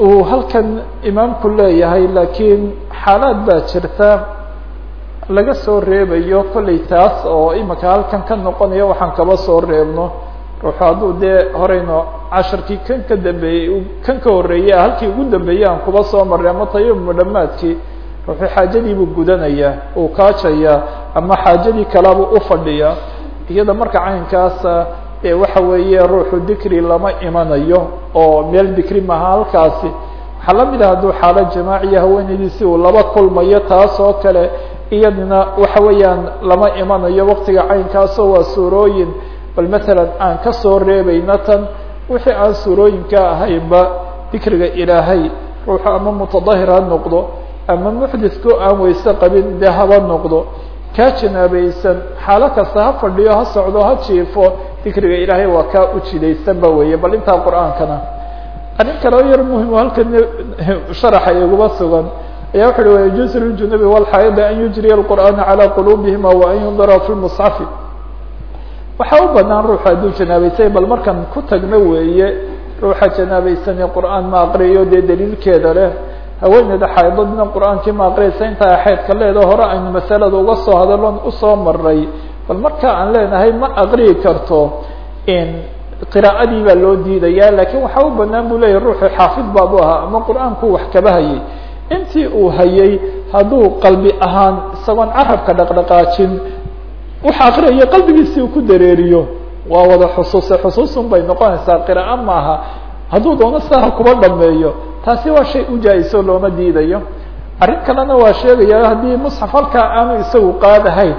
uu halkan imaamku leeyahay laakiin xaalaad baa jirta laga soo reebayo kollay taas oo imika halkan ka noqonaya waxaan kaba soo reebno ruuxu hadduu dee horeyno casharkii kan ka dambeeyey kan ka horreeyey halkii ugu dambeeyey aan kuba soo marray ama tayamuma dhamaadkii ruuxu xaajadiibuu gudanayaa uu kaajayaa ama xaajadii kalaabuu ufadhiyaa iyada marka caynkaasa ee waxa weeye ruuxu dikri lama imanayo oo meel dikri maha halkaasi. Waxaa la mid ah hadduu xaalo jamaaciya haweenaydiisi uu laba kulmayo taas oo kale iyadina waxa weeyaan lama imanayo waktiga caynkaasoo waa suurooyin bal matalan aan ka soo reebayna tan wixii aan suurooyinka ahaynba dikriga ilaahay ruuxu ama mutadahir ha noqdo ama muxditku aan weyse qabin dee noqdo kaa janaabaysan xaalo kasta ha fadhiyo ha socdo ha jiifo dikriga ilaahay waa kaa ujidaysanba weeye bal intaa qur'aankana. Arrin kale oo yar muhiim halkan sharaxa iguma sugan ayaa wuxu uhi wayajuuzu liljunubi walxaayida an yujriya alqur'aana calaa quluubihima wa an yundara fi lmusxafi waxaa u banaan ruuxu hadduu janaabaysay bal markan ku tagno weeye ruuxa janaabaysani qur'aan ma aqriyo dee daliilkeeda leh. Haweeneyda xaydadna qur'aankii ma aqriyaysa intaa xeydka leedo hore aynu masalada uga soo hadalon u soo maray bal marka aan leenahay ma aqriyi karto qiraa'adii baa loo diidaya laakiin waxaa u banaan bu leyahy ruuxu xaafid baabu ahaa ama qur'aanku wax kaba hayay intii uu hayay hadduu qalbi ahaan isagoon carabka dhaqdhaqaajin waxa aqriyayo qalbigiisi uu ku dareeriyo waa wada xusuuse xusuusun bay noqonaysaa qiraa'o maaha. Hadduu doono sidaha kuba dhameeyo taasi waa shay ujaa-iso looma diidayo. Arrin kalena waa sheegaya haddii musxaf halkaa aanu isagu qaadahayn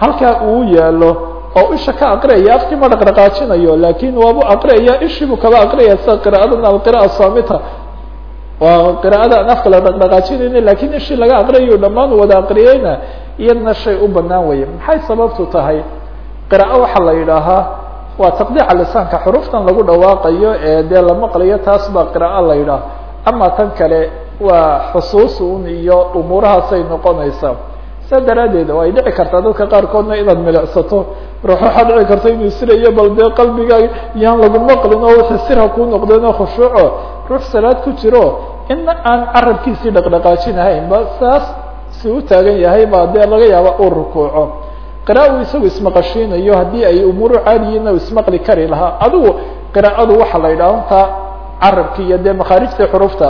halkaa uu yaalo oo isha ka aqriyaya afkii ma dhaqdhaqaajinayo laakiin waabu aqriyaya ishiibuu kaba aqriyaya sida qira'adan alqira'a samita waa qira'ada aan afka la dhaqdhaqaajinayna laakiin ishii laga aqriyayo dhamaan wada aqriyeyna iyadana shay u banaan weye maxay sababtu tahay? Qiraa'o waxaa la yidhaahaa waa taqdiica lisaanka. Xuruftan lagu dhawaaqayo ee dee la maqlayo taas baa qiraa'o la yidhaha. Ama tan kale waa xusuus un iyo umuurahaasay noqonaysaa saa daraaddeed oo ay dhici kartaa dadka qaarkoodna inaad milicsato. Ruux waxaa dhici karta inuu sirayo bal dee qalbiga yaan lagu maqlin oo wixii sirha kuu noqdeen oo khushuuco. Ruux salaad ku jiro. Ina aan carabkiisii dhaqdhaqaajinahayn ba saas si u taagan yahay baa dee laga yaaba uu rukuuco. Qira'a uu isagu ismaqashiinayo haddii ay umuuru caadiyiina u ismaqli kari lahaa. Adigu qiraa'adu waxaa la yidhaha untaa carabki iyo dee makaarijta xurufta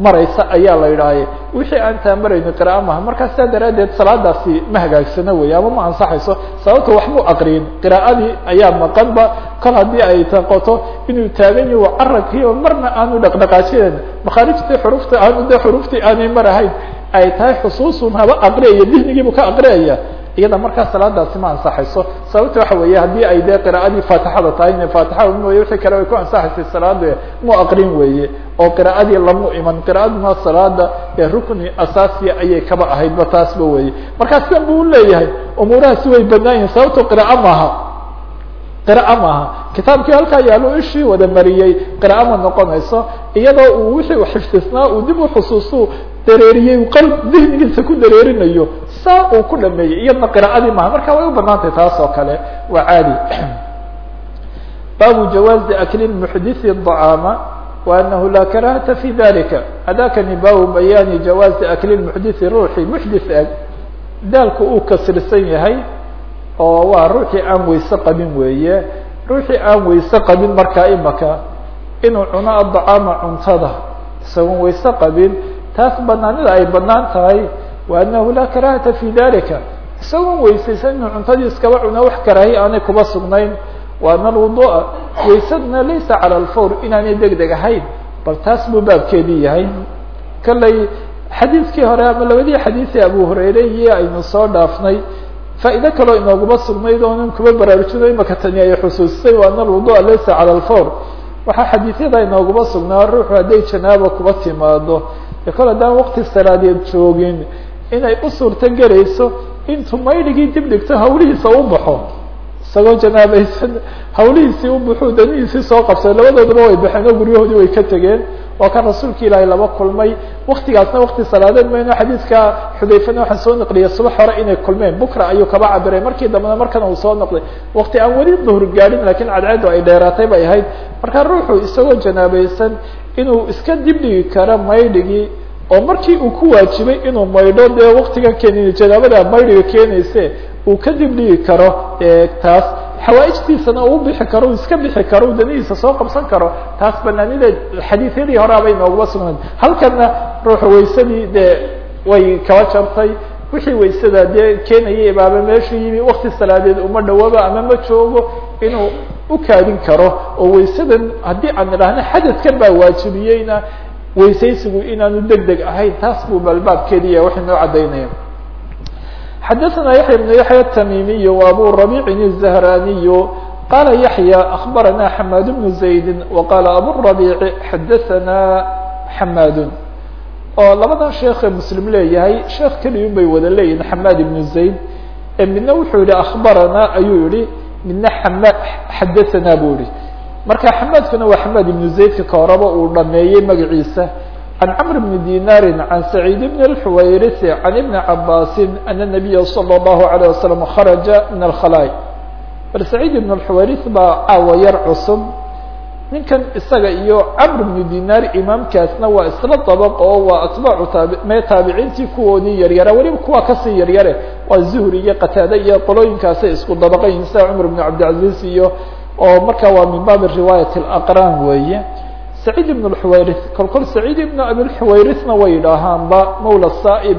maraysa ayaa la yidhaahay wixii aan taamarayni qira'a maha markaa daraaddeed salaadaasi ma hagaagsano wey ama ma ansaxayso. Sababta waxbuu aqriyin qiraa'adii ayaa maqanba kol haddii ay taqoto inuu taagan yaho carabkiiba marna aanu dhaqdhaqaajinayn makaarijtii xurufta aanu de xuruftii aanay marahayn ay tahay xusuusun haba aqriyaya dihnigiibu ka aqriyaya. Iyada markaa salaadaasi ma ansaxayso. Sababta waxa weeye haddii ay dee qira'adii faatixada tahay ina faatixa mooye wixii kale way ku ansaxaysay salaada mu aqrin weeye. Oo qira'adii lamu iman qira'aduna salaada ee rukni asaasiya ayay kaba ahaydba taasba weeye. Markaa sidan bu uleeyahay umuurahaasi way banaan sababto qira'a maaha qira'a maaha. Kitaabkii halkaa yaalo ishii wada mariyey qira'a ma noqonayso iyadoo uu wixii xifdisnaa uu dib uxusuusu dareeriyey qalb dihnigiisa ku dareerinayo saa uu ku dhameeyey. Iyadna qira'adii maha marka way u banaantay taas oo kale. Waa caadi. Baabu jawaazi akli muxdisi طacaama anahu laa karahata fi dalika adakani baabu bayaani jawaazi akli muxdisi ruuxii muxdis eg daalku uu kasirsan yahay oo waa ruuxii aan weyse qabin weeye. Ruuxii aan weyse qabin markaa imaka inuu cuno adacaama cuntada. Isagoon weyse qabin. Taas banaanida ay bannaan tahay. Wa anahu laa karahata fi dalika isagoon weysaysan inuu cuntadii iskaba cuno wax karaahiy aanay kuba sugnayn. Wa ana alwudu'a waysadna laysa cala alfawr inaanay deg deg ahayn bal taas buu baabkeedii yahay. Kalay xadiidkii hore ama labadii xadiisii abu hurayre iyo aynu soo dhaafnay faa'ido kaloo inooguma sugnayd oonan kuba baraarujino imaka tani ay xusuusisay wa ana alwudu'a laysa cala alfawr. Waxaa xadiisyada inooguma sugnaa ruuxu hadday janaaba kuba timaado e kol haddaan wakti salaadeed joogin inay u suurto gelayso intuu maydhigii dib dhigto hawlihiisa u baxo. Isagoo janaabaysan hawlihiisii u baxuu danihiisii soo qabsay labadoodaba way baxeen oo guryahoodii way ka tegeen waa kan rasuulka ilaahay laba kulmay. Waktigaasna wakti salaadeed mayno xadiidka xudayfana waxaa soo naqliyay subax hore inay kulmeen bukra ayuu kaba cabiray markii dambena markana uu soo noqday wakti aan weli duhur gaadhin lakiin cadceedu ay dheeraatay bay ahayd. Marka ruuxu isagoo janaabaysan inuu iska dib dhigi karo maydhigii oo markii uu ku waajibay inuu maydho dee waktigan keenin janaabada maydhiga keenayse uu ka dib dhigi karo taas xawaaijtiisana uu bixi karo iska bixi karo danihiisa soo qabsan karo taas banaanida xadiisyadii horeabay nooguma sugnayd. Halkana ruuxa waysadii dee way kaba jabtay wixii waysada dee keenayay baaba meeshu yimi wakti salaadeed uma dhawaba ama ma joogo inuu u kaadin karo oo waysadan haddii aan idhaahno xadadkan baa waajibiyeyna weysaysigu inaanu deg deg ahayn taas buu balbaabkeediya waxay noo cadaynaya xadaثna yaحya بن yaحya التmimiy وabu ربيع الزهraniy qala yaحyى أخbarana حmad بن زayd وqala abu الربيع xadaثna حmad oo labadan sheekhe mslim leeyahay sheekh keliyun bay wada leeyihin حmad بن زayd midna wuxuu yihi أخbarana ayuu yihi midna xama xadaثna buu yihi marka xamaadkuna waa xamaad ibnu zaydka ka horaba uu dhameeyey magaciisa can camr bni dinari can saciid bn اlxuwayrisi can ibni cabaasi ana الnabiya salى الlahu عalيه wasalam kharaja min alkhalaaء bal saciid ibn اlxuwayris baa caawa yar cusub ninkan isaga iyo camr bni dinaar imaamkaasna waa isla dabaq oo waa atbaacu taabi mee taabiciintii kuwoodii yaryara weliba kuwa kasii yaryare waa zuhri iyo qataade iyo qolooyinkaasay isku dabaqayihin sida cumar bn cabdilcaziz iyo oo marka waa min baabi riwaayat اlaqran weeye saciid ibn اlxuwayris kol kol saciid ibn abilxuwayrisna way yidhaahaanba mawla saaib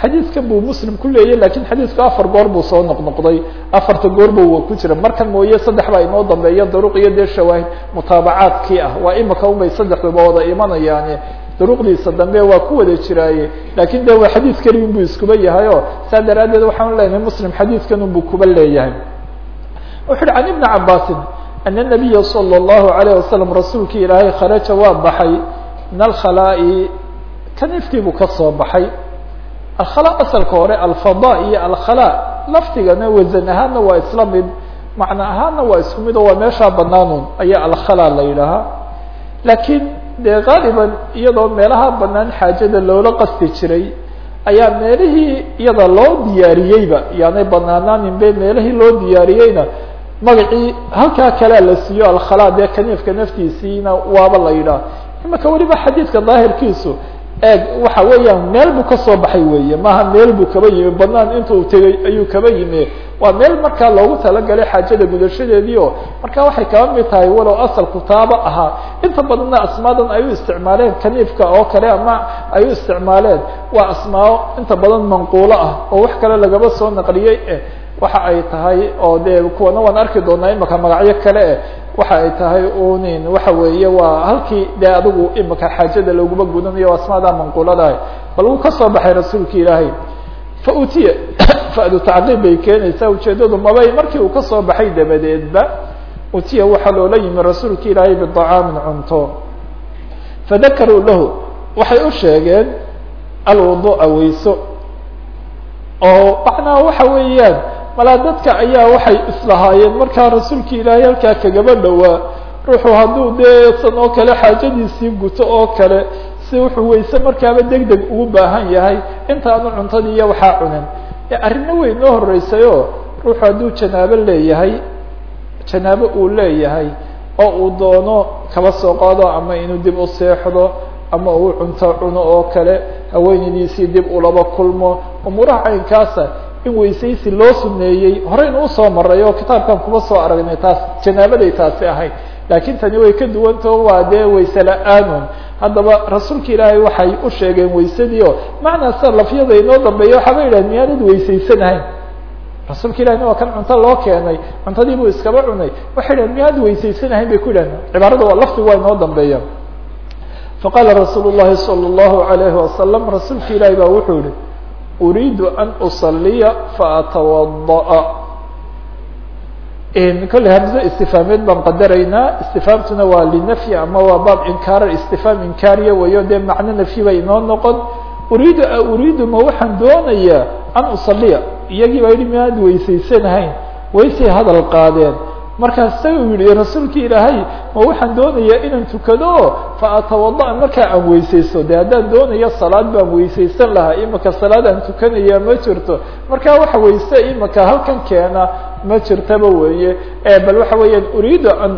xadiidkan buu muslim ku leeyay laakiin xadiidku afar goor buu soo noqnoqday afarta goor ba ku jira markan mooye saddex baa inoo dambeeya daruq iyo dee shawaahid mutaabacaadkii ah waa imika unbay saddexduba wada imanayaane duruqdiisa dambe waa ku wada jiraaye laakiin de waa xadiid keliyin buu iskuba yahay o saa daraaddeed waxaan leenahay muslim xadiidkan unbuu kuba leeyahay wuxu uhi can ibni cabaasin ana nabiya salى اllahu alayه wasalam rasuulkii ilaahay kharaja waa baxay min alkhalaa'i kaniftiibuu ka soo baxay alkhalaa asalka hore alfada iyo alkhalaa laftigana wasan ahaanna waa isla mid macno ahaanna waa isku mid oo waa meeshaa banaanun ayaa alkhalaa la yidhaahaa laakiin dee gaaliban iyadoo meelaha banaan xaajada loola qasti jiray ayaa meelihii iyada loo diyaariyeyba yaanay banaanaaninbe meelihii loo diyaariyeyna magacii halkaa kalea la siiyo alkhalaa dee kaniifka naftiisiina waaba la yidhaah imaka weliba xadiidka daahirkiisu eeg waxa weeyaan meel buu ka soo baxay weeye. Maaha meel buu kaba yimi banaan intuu tegey ayuu kaba yimi. Waa meel markaa loogu talagalay xaajada gudashadeedii o marka waxay kaba mid tahay walow asalku taaba ahaa inta badanna asmaadan ay u isticmaaleen kaniifka oo kale ama ay u isticmaaleen. Waa asmaao inta badan manquulo ah oo wax kale lagaba soo naqliyey eh waxa ay tahay oo dee kuwana waan arki doonaa imaka magacyo kale eh waxa ay tahay unin waxa weeye waa halkii dee adigu imika xaajada looguma gudanayo asmaada manquuladaah bal wuu ka soo baxay rasuulka ilaahay. Fa utiya fadu tacqiib bay keenaysaa ujeedadu mabay. Markii uu ka soo baxay dabadeedba utiya waxaa loola yimi rasuulka ilaahay bidacaamin cunto. Fadakaruu lahu waxay u sheegeen alwuduu'a weyso. Oo macnaha waxa weeyaan malaa dadka ayaa waxay islahaayeen. Markaa rasuulka ilaahay halkaa kagaba dhowaa. Ruuxu hadduu dee san oo kale xaajadiisii guto oo kale si wuxuu weyse markaaba deg deg ugu baahan yahay. Intaanu cuntadii iyo waxaa cunin arrimo weyn noo horreysayoo ruuxu hadduu janaabo leeyahay janaabo uu leeyahay oo uu doono kaba soo qaado ama inuu dib u seexdo ama uu cunto cuno oo kale haweenadiisii dib ulaba kulmo umuuraha caynkaasa in weysaysi loo suneeyey horeyna usoo maray oo kitaabkan kuma soo aragnay taas janaabaday taasi ahayd laakiin tani way ka duwantao waa dee wayse la-aanun haddaba rasuulka ilaahay waxay u sheegeen waysadii oo macnaa sida lafyada inoo dambeeya waxaaba yidhaha miyaanad weysaysanahayn rasuulka ilahina waa kan cunto loo keenay cuntadii buu iskaba cunay waxay dhahen miyaad weysaysanahayn bay ku yidhahdeen cibaarada waa lafdigu waa inoo dambeeya faqaala rasuul الlahi salى الlahu عalayhi wasalam rasuulka ilaahi baa wuxuu yihi uriidu an usaliya faatawadaأ kolley hamze istifhaameed baan qadaraynaa istifhaamtuna waa linafyi ama waa baab inkaar istifhaam inkaariya wayo dee macno nafyi bay inoo noqon uriidu uriidu ma waxaan doonayaa an usaliya iyagii baa yidhi miaad weysaysanahayn waysay hadal qaadeen markaas isaga u yihi ilaahay ma waxaan doonayaa inaan tukado? Fa atawada markaa aan weysaysto. De haddaan doonayo salaad baan weysaysan lahaa imika salaad aan tukanaya ma jirto. Markaa waxa weyse imika halkan keena ma jirtaba weeye. Bal waxa weeyaan uriidu an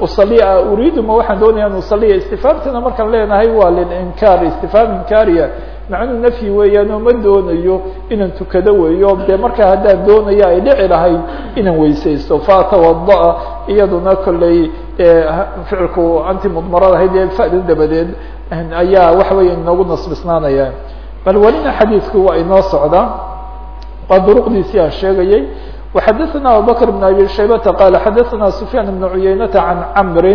usaliya uriidu ma waxaan doonaya an usaliya istifaamtana markaan leenahay waa lilinkaar istifaam inkaariya macnuu nafyi weeyaan oo ma doonayo inaan tukado weeyo dee markaa haddaan doonayo ay dhici lahayd inaan weysaysto faatawada'a iyaduna kolley ficilku anti mudmarad ahayd ee fa'da dabadeed ayaa waxa weya inoogu nasbisnaanaya bal welina xadiidku waa inoo socdaa waa duruqdiisii aan sheegayay وxadثna abubكر بن abي shaybةa qال xadثna سفyاn بن عuyaynةa عan cmri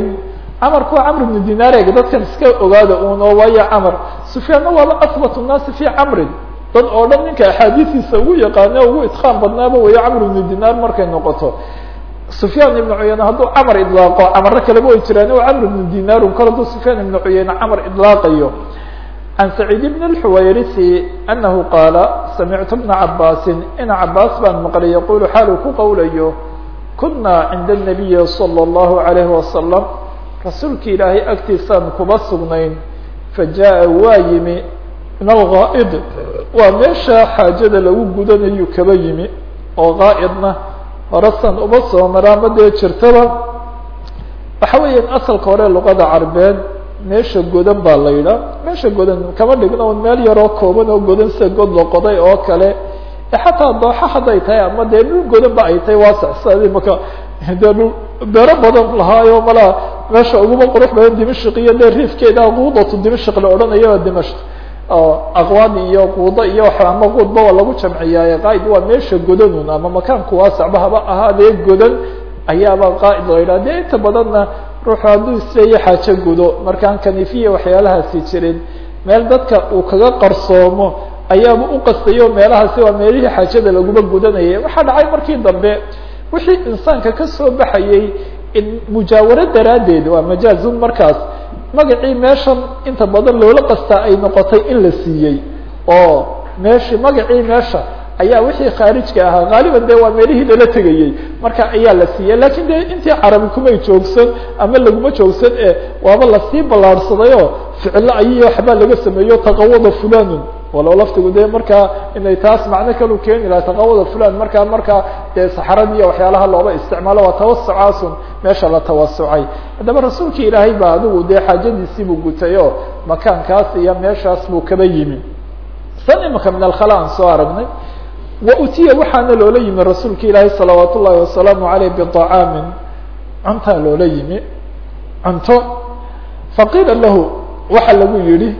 cmrku waa cmr بن dinaareg dadkan iska ogaada un oo waayo cmr سفyaanna waa aثبت الناasi في cmrin dad oo dhan ninka axaadiistiisa ugu yaqaane ugu itqاan badnaaba weyo cmr بن dinaar markay noqoto سفyاn iبن cuyayne hadduu cmr iطlaaqo cmro kaleba way jiraan o cmr بن dinaar kol hadduu سفyاn iبن cuyayne cmr iطlaaqayo عن سعيد بن الحويرثي أنه قال سمعت بن عباس iن عباس baan مqلay يقول xaal uu ku qowlayo كنا عند النبي صلى الله عليه وسلم rasuulki ilaahay agtiisaan kuma sugnayn. Fajaءa waa yimi min algaa'id waa meesha xaajada lagu gudanayu kaba yimi oo gaa'idna horasan uma soo maraama dee jirtaba. Waxa weeyaan asalka hore luqada carbeed meesha godan baa la yidhaa. Meesha godan kama dhigin o meel yaroo kooban oo godan sida god la qoday oo kale. Xataa dooxo hadday tahay ama dee dhul godan ba ay tahay waasacsaday maka dee dhul beero badan lahaayo malaa meesha uguma qurux badan dimashq iyo dee riifkeeda quudatu dimashq la odhanayo dimashq. Aqwaan iyo quudo iyo ama quudba waa lagu jamciyaa qaaid waa meesha godanun ama makaanku waasacba haba ahaadee godan ayaaba qaaid la yidhaha. Dee inta badanna ruuxu hadduu isleeya xaajo gudo markaan kanifiya waxyaalahaasi jirin meel dadka uu kaga qarsoomo ayaaba u qastayo meelahaasi waa meelihii xaajada laguma gudanayay waxaa dhacay markii dambe wixii insaanka ka soo baxayay in mujaawaro daraaddeed waa majaazun markaas magacii meeshan inta badan loola qastaa ay noqotay in la siiyey. Oo meeshi magacii meesha ayaa wixii khaarijka ahaa haaliban de waa meelihii lala tegayey marka ayaa la siiyey. Lakin de intii carabi kumay joogsan ama laguma joogsan e waaba la sii ballaarhsadayoo ficilo ayay waxbaa laga sameeyo taqawada fulanun walow laftigu de markaa inay taas macno kalu keeni laha taqawada fulan markaa markaa dee saxarad iyo waxyaalaha looba isticmaalo waa tawasucaasun meesha la tawasucay haddaba rasuulki ilaahay ba adigu dee xaajadiisii buu gutay oo makaankaas iyo meeshaas buu kaba yimi san imika min alkhala aan soo aragnay. Wautiya waxaana loola yimi rasuulka ilaahi salawaat ullahi wasalaamu aleyh biطacaamin cuntaa loola yimi. Cunto. Faqiila lahu waxa lagu yihi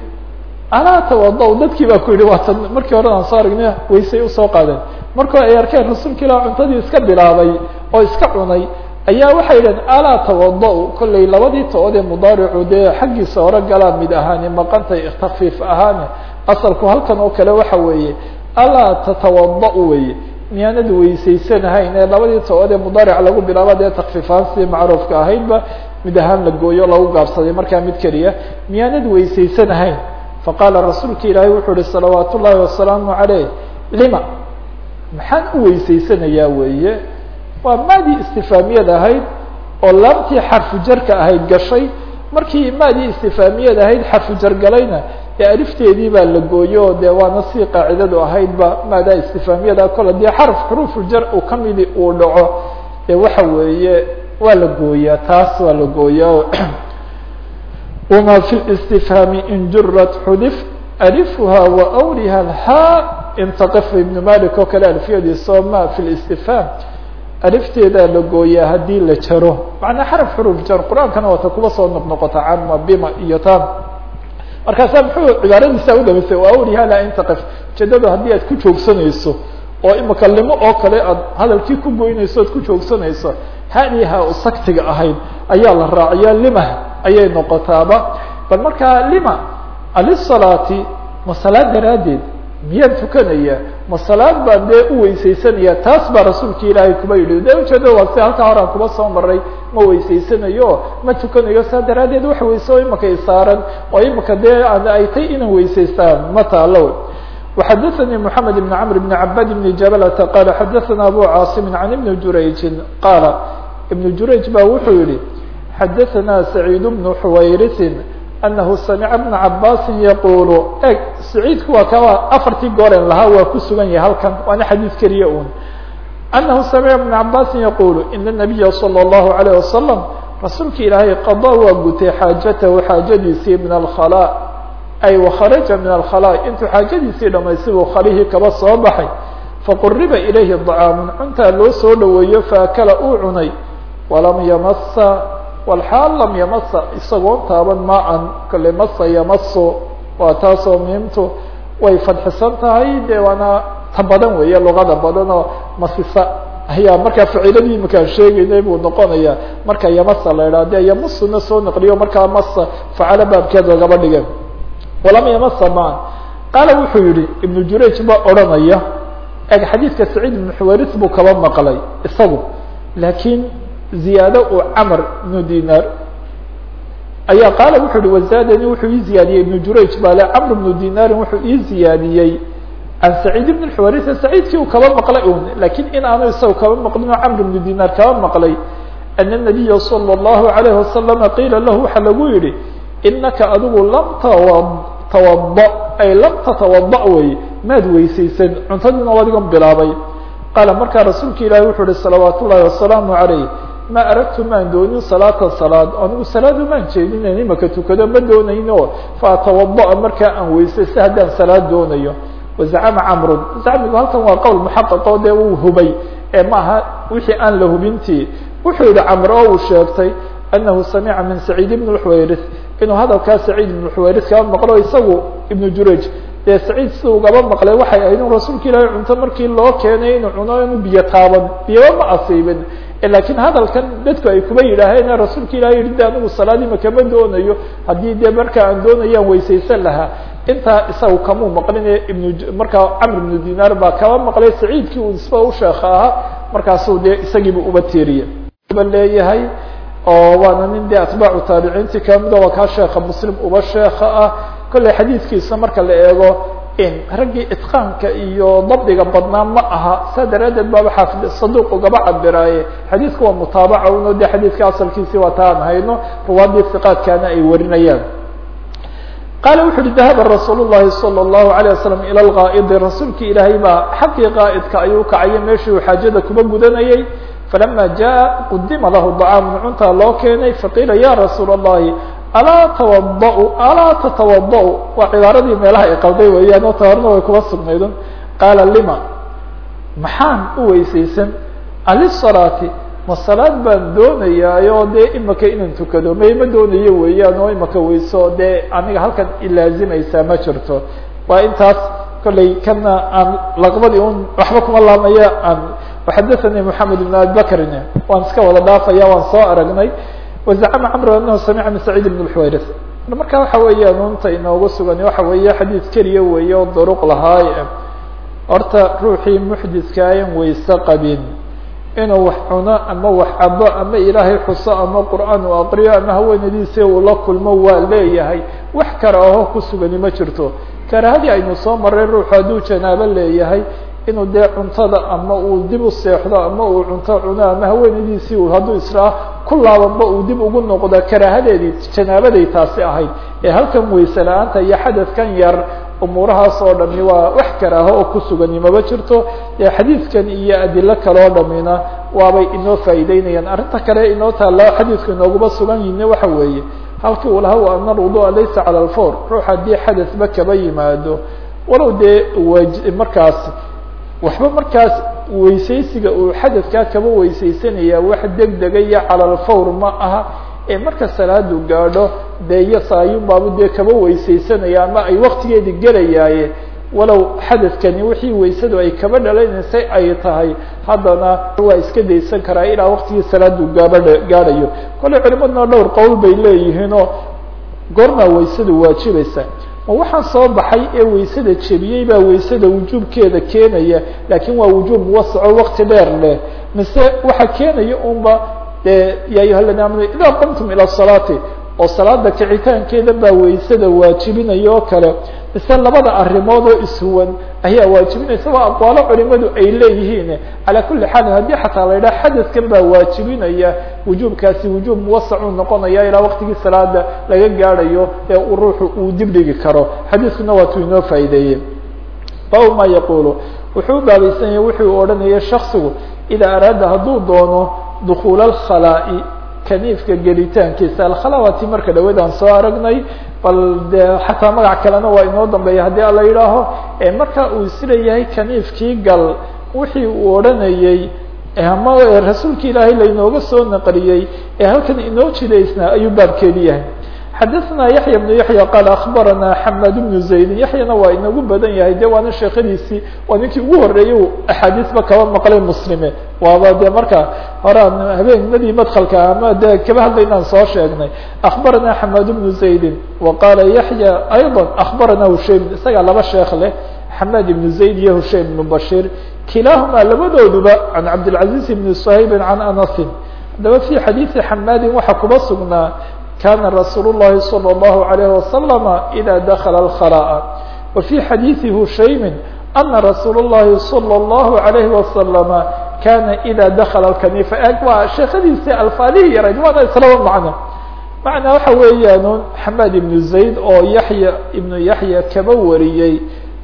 alaa tawada dadkii baa ku yihi waata markii hore aan soo aragnay waysay u soo qaadeen. Markoo ay arkeen rasuulka ilah cuntadii iska bilaabay oo iska cunay ayaa waxay yidhaheen alaa tawada kollay labadii to-ood ee mudaaricu dee xaggiisa hore galaa mid ahaani maqantay takfiif ahaani asalku halkan oo kale waxa weeye alaa tatawada weye miyaanad weysaysanahayn ee labadii to-ood ee mudaaric lagu bilaaba dee takfiifaan sidii macruufka ahaydba mid ahaan la gooyo lagu gaabsaday markaa mid keliya miyaanad weysaysanahayn faqaala rasuulka ilaahay wuxuu uhi salawaat ullaahi wasalaamu caleyh lima maxaan u weysaysanayaa weeye waa maadii istifaamiyad ahayd oo laamtii xarfu jarka ahayd gashay markii maadii istifaamiyad ahayd xarfu jar galayna dee alifteedii baa la gooyo o dee waana sii qaacidadu ahaydba maadaa istifaamiyada kol haddii xarf xuruufuljar uu kamidi uu dhaco dee waxa weeye waa la gooyaa taas waa la gooyaa wama fi اstifhaami in jurat xudif alifha waawliha lha intaqif ibn malik oo kale alfiyadiisoo ma fi اstifhaam alifteedaa la gooyaa haddii la jaro macnaa xaraf xuruuf jar qur'aankana waata kuba soo noqnoqota cama bima iyo tam markaasa muxuu cibaaradiisa udhamaystay waawliha la intaqif ujeedadu haddii aad ku joogsanayso oo imika limo oo kale aad hadalkii ku goynayso oad ku joogsanayso hadiha u saktiga ahayd ayaa la raaciya lima ayay noqotaaba bal markaa lima alisalaati ma salaad daraaddeed miyaan tukanaya ma salaad baan dee u weysaysanaya taas baa rasuulka ilaahay kuba yidhi de ujeedo waa si halkaa horaan kuba soo maray ma weysaysanayo ma tukanayo saa daraaddeed wax weyse oo imaka isaaran oo imaka dee ay tay inaan weysaystaan ma taalo وxdثnي محمد بن عمرو بن عباد بن جبلة قال xdثna أbو cاaصم عن بن جurayج qاaل بن جurayج ba wuxuu yihi xdثna سعيد بن حوayرث أنه سمع بن عabاس يقuل eg سعيidku waa ka afartii gooren lahaa waa ku sugan yahay halkan waana xadيiث keliya un أنه سمع بن عabاس يقuل إن النبي صلى الله عليه وسلم rasuulka ilaahay qضى waa gutay xاaجaته xاaجadiisii min الخلاء ay وkharaجa min الkhلاء intuu xaajadiisii dhamaystay buu khalihii kaba soo baxay faquriba ilayhi طcaamu cuntaa loo soo dhoweeyo faakala uu cunay walam yamasa walxaal lam yamasa isagoon taaban maan kale masa yamaso waa taasoo miimtu way fadxisan tahay dee waana ta badan weeye luqada badan oo masisa ayaa markaa ficiladii imakaan sheegaynay buu noqonaya marka yamasa la idhaha dee yamusuna soo naqliyo markaa masa facalo baabkeed lagaba dhige walam yamasa maan qaala wuxuu yihi ibnu jurayj baa odhanaya eg xadiidka saciid ibnu xuwayris buu kaba maqlay isagu laakiin ziyaado uu camr ibnu dinaar ayaa qaala wuxuu yihi wazaadani wuxuu ii ziyaadiyey ibnu jurayj. Baale camr ibnu dinaarin wuxuu ii ziyaadiyey can saciid ibn xuwayris saciidkii uu kaba maqlay un lakiin in aanu kaba maqlin oo camr ibnu dinaar kaba maqlay. Ana nabiya salى اllahu alayhi wasalama qiila lahu waxaa lagu yihi inaka adigu lam tawada ay lam tatawada wey maad weysaysan cuntadiina adigan bilaabay. Qaala markaa rasuulka ilaahi wuxuu uhi salawaat wasalaamu calayh ma aragtu maan doonin salaata salaad. Anigu salaadu maan jeedin in imaka tukado ma doonayno. Faatawada'a markaa aan weysaysto haddaan salaad doonayo. Wazacama camrun zacmigu halkan waa qowl muxaqaqo dee uu hubay. Ee maaha wixii aan la hubintii wuxuu yihi camr oo uu sheegtay anahu samica min saciid ibn xuwayris inuu hadalkaa saciid ibnu xuwayris kaba maqlo isagu ibnu juraj dee saciid si ugaba maqlay waxay ahayd in rasuulka ilaahay cunto markii loo keenay inuu cuno inu biyo taaban. Biyoba asiibin lakiin hadalkan dadku ay kuba yidhaaheen rasuulka ilahay yihi de anigu salaadima kama doonayo haddii dee marka aan doonayaan weysaysan lahaa. Intaa isagu kamuu maqline ibn markaa camr ibnu dinaar baa kaba maqlay saciidkii uu isba u sheekha ahaa markaasuu dee isagiiba uba tiiriye ba leeyahay oo waana nin dee atbaacu taabiciintii kamida waa kaa sheeka muslim uba sheeka ah. Kolley xadiidkiisa marka la eego raggii itqaanka iyo dabdiga badnaa ma aha saa daraaddeed baaba xaafid saduuq ugaba cabiraaye xadiidku waa mutaabaca uno de xadiidka asalkiisii waa ta aan hayno ruwaadii siqaadkaana ay warinayaan qaala wuxu uhi dahaba rasuul الlahi salى الlahu عalيه wasalam ilى lgaa'idi rasuulki ilaahay baa xaggii qaa'idka ayuu kacaya meeshii uu xaajada kuba gudanayay falama jaءa qudima lahu طcaamu cuntaa loo keenay faqiila ya rasuul الlahi alaa tawada alaa tatawada waa cibaaradii meelaha ay qalday weeyaan oo taharna way kuba sugnaydun qaala lima? Maxaan u weysaysan? Alisalaati ma salaad baan doonayaayo dee imaka inaan tukado? May ma doonayo weeyaan oo imaka weyso? Dee aniga halkan ilaazimaysaa ma jirto? Waa intaas kollay kana aan laqbadii un waxba kuma laabmaya. Aan waxadathanii moxamed ibn abi bakrin waan iska wada dhaafaya waan soo aragnay wazacama camr anahu samica min saciid ibn xuwayris marka waxa weeya nunta inoogu sugan waxa weeye xadiid keliya weeye oo duruq lahaay horta ruuxii muxdidkaayan wayse qabin inuu wax cuno ama wax cabo ama ilaahay xuso ama qur'aan uu aqriyo ama haweenadiisi uu la kulmo waa leeyahay wax kara aho ku sugani ma jirto karaahadii aynu soo maray ruuxu hadduu janaabo leeyahay inuu dee cuntada ama uu dib u seexdo ama uu cunto cuno ama haweenadiisii uu hadduu israa ku laabanba uu dib ugu noqdo karaahadeedii janaabaday taasi ahayd. Ee halkan weyse la'aanta iyo xadadkan yar umuurahaas oo dhami waa wax karaaho oo ku sugani maba jirto. Dee xadiidkan iyo adilo kale oo dhamina waabay inoo faa'iideynayaan arrinta kale inoo taalla xadiidku inooguma sugan yihine waxa weeye. Halkii uu lahaa wa ana alwudu'a laysa cala alfawr ruux haddii xadasba kaba yimaado. Walow dee waj markaas waxba markaas weysaysiga uu xadadkaa kaba weysaysanaya wax deg degaya cala alfawr ma aha. Ee marka salaadu gaadho dee iyo saayun baabu dee kaba weysaysanaya ama ay waktigeedi gelayaaye. Walow xadadkani wixii weysadu ay kaba dhalanaysay ay tahay haddana waa iska daysan karaa ilaa waktigii salaadu gaabadha gaadhayo. Kolley culimaduna dhowr qowl bay leeyihiinoo goormaa weysadu waajibaysa ma waxaan soo baxay ee weysada jebiyey baa weysada wujuubkeeda keenaya laakiin waa wujuub muwasaco wakti dheer leh. Mise waxa keenaya unba ya ayuha idaa qumtum ila salaati oo salaada kicitaankeeda baa weysada waajibinaya oo kale mise labada arrimood oo ishuwan ayaa waajibinaysa waa aqwaalo culimadu ay leeyihiin. Calaa kuli xaalin haddii xataa la yidhaha xadadkan baa waajibinaya wujuubkaasi wujuub muwasacuu noqonaya ilaa waqtigii salaada laga gaadhayo ee uu ruuxu uu dibdhigi karo. Xadiiskuna waatuu inoo faa'ideeyey. Bab ma yaqulu wuxuu u baabaysan yahay wuxuu odhanaya shaksigu idaa araada hadduu doono dukuula alkhalaa'i kaniifka gelitaankiisa. Alkhala waa tii marka dhaweed aan soo aragnay bal de xataa magac kalena waa inoo dambeeya. Haddii ala yidhaaho marka uu is leeyahay kaniifkii gal wixii uu odhanayey ama rasuulka ilaahay lainooga soo naqliyey ee halkan inoo jidaysnaa ayuu baabkeedi yahay xadaثna yaحya بن yaحya qaal aخbarana xamad بن zayd yaحyana waa inagu badan yahay de waana sheekadiisii waa ninkii ugu horeeyey axaadiisba kaba maqlay muslime waaba de marka horaan habeenadii madklka ama de kaba hadlaynaan soo sheegnay aخbarana xamad بن زaydi وaqala yaحya ayضا aخbarana hushaym isagaa laba sheekh leh xamad بن zayd iyo hushaym بن bashir kilaaهuma labadooduba can cabdالcaزiز بn shayb can anasi haddaba fi xadiiثi xamadin waxaa kuba sugnaa kana rasuul الlahi slى الlahu عalيه waslم إida dakla الkhlاء وفي xadiiثi hushaymi ana rasuul الlahi slى الlahu عalayه waslم kana إida dakla اkanifa eg waa sheekadiisi alfaadihii yarayd waana islaba macno macnaa waxa weeyaan xamad ibnu zayd oo yaxya ibnu yaxya kaba wariyey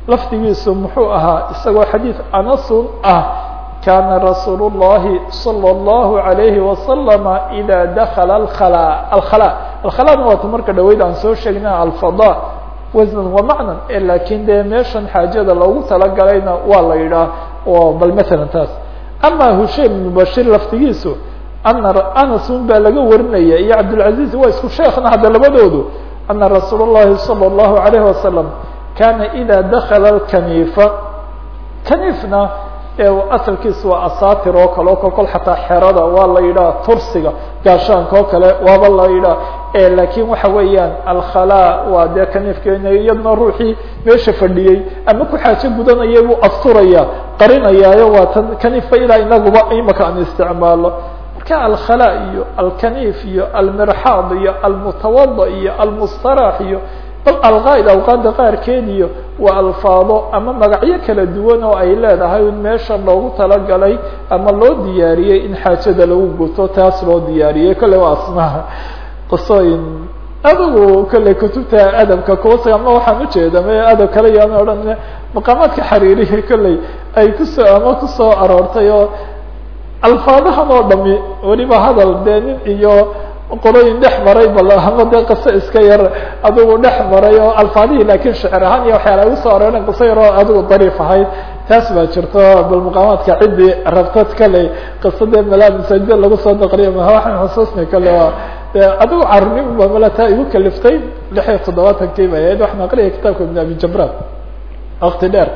lafdigiisu muxuu ahaa isagoo xadiid anasun ah kana rasuul الlahi slى الlahu عalayhi waslm إida dakla alkhlا alkhlا alkhlana waata marka dhaweyd aan soo sheegna alfada wasnan wa macnan lakin dee meeshan xaajada loogu talagalayna waa la yidhaah o bal maala taas ama hushaym ibn bashir laftigiisu ana anasun baa laga warinaya iyo cabdالcaزiz waa isku sheekna hadda labadoodu ana rasuul الlahi slى الlahu عalayه wasalam kana ida dakla اkanifa kanifna asalkiisu waa asatir oo kale o kolkol xataa xerada waa la yidhaha tursiga gaashaanka oo kale waaba la yidhaha. Lakin waxa weeyaan alkhala waa dee kaniifkeena iyadna ruuxii meesha fadhiyey ama ku xaajo gudanaya buu asturaya qarinayaayo waa tan kanifa ilaa inaguba imaka aan isticmaalo. Marka alkhala iyo alkanif iyo almirxaad iyo almutawada iyo almustarax iyo bal alqaa'id awqaada qaarkeed iyo waa alfaado ama magacyo kala duwan oo ay leedahay un meesha loogu talagalay ama loo diyaariyey in xaajada lagu guto taas loo diyaariyey. Kolley waa asmaha qisooyin adigu kolley kutubta adabka kuwas ama waxaan ujeeda m adab kale yaan odhan maqaamaadka xariirihi kolley ay ku soo ama ku soo aroortay oo alfaadahan oo dhami weliba hadal dee nin iyo qolooyin dhex maray bal ama dee qiso iska yar adigu dhex maray oo alfaadihii laakiin shecir ahaan iyo waxyaala ay u soo arooreen qiso yar oo adigu dariif ahayd taas baa jirto. Bal maqaamaadka ciddii rabtad kaley qiso dee malaa masaajida lagu soo naqliyo ma waxaan xusuusnay kale waa de adigu carnim ba mala taa igu kaliftay lix iyo toddobaatankii bay ahayd waxaan aqriyay kitaabka ibn abi jamran wakti dheer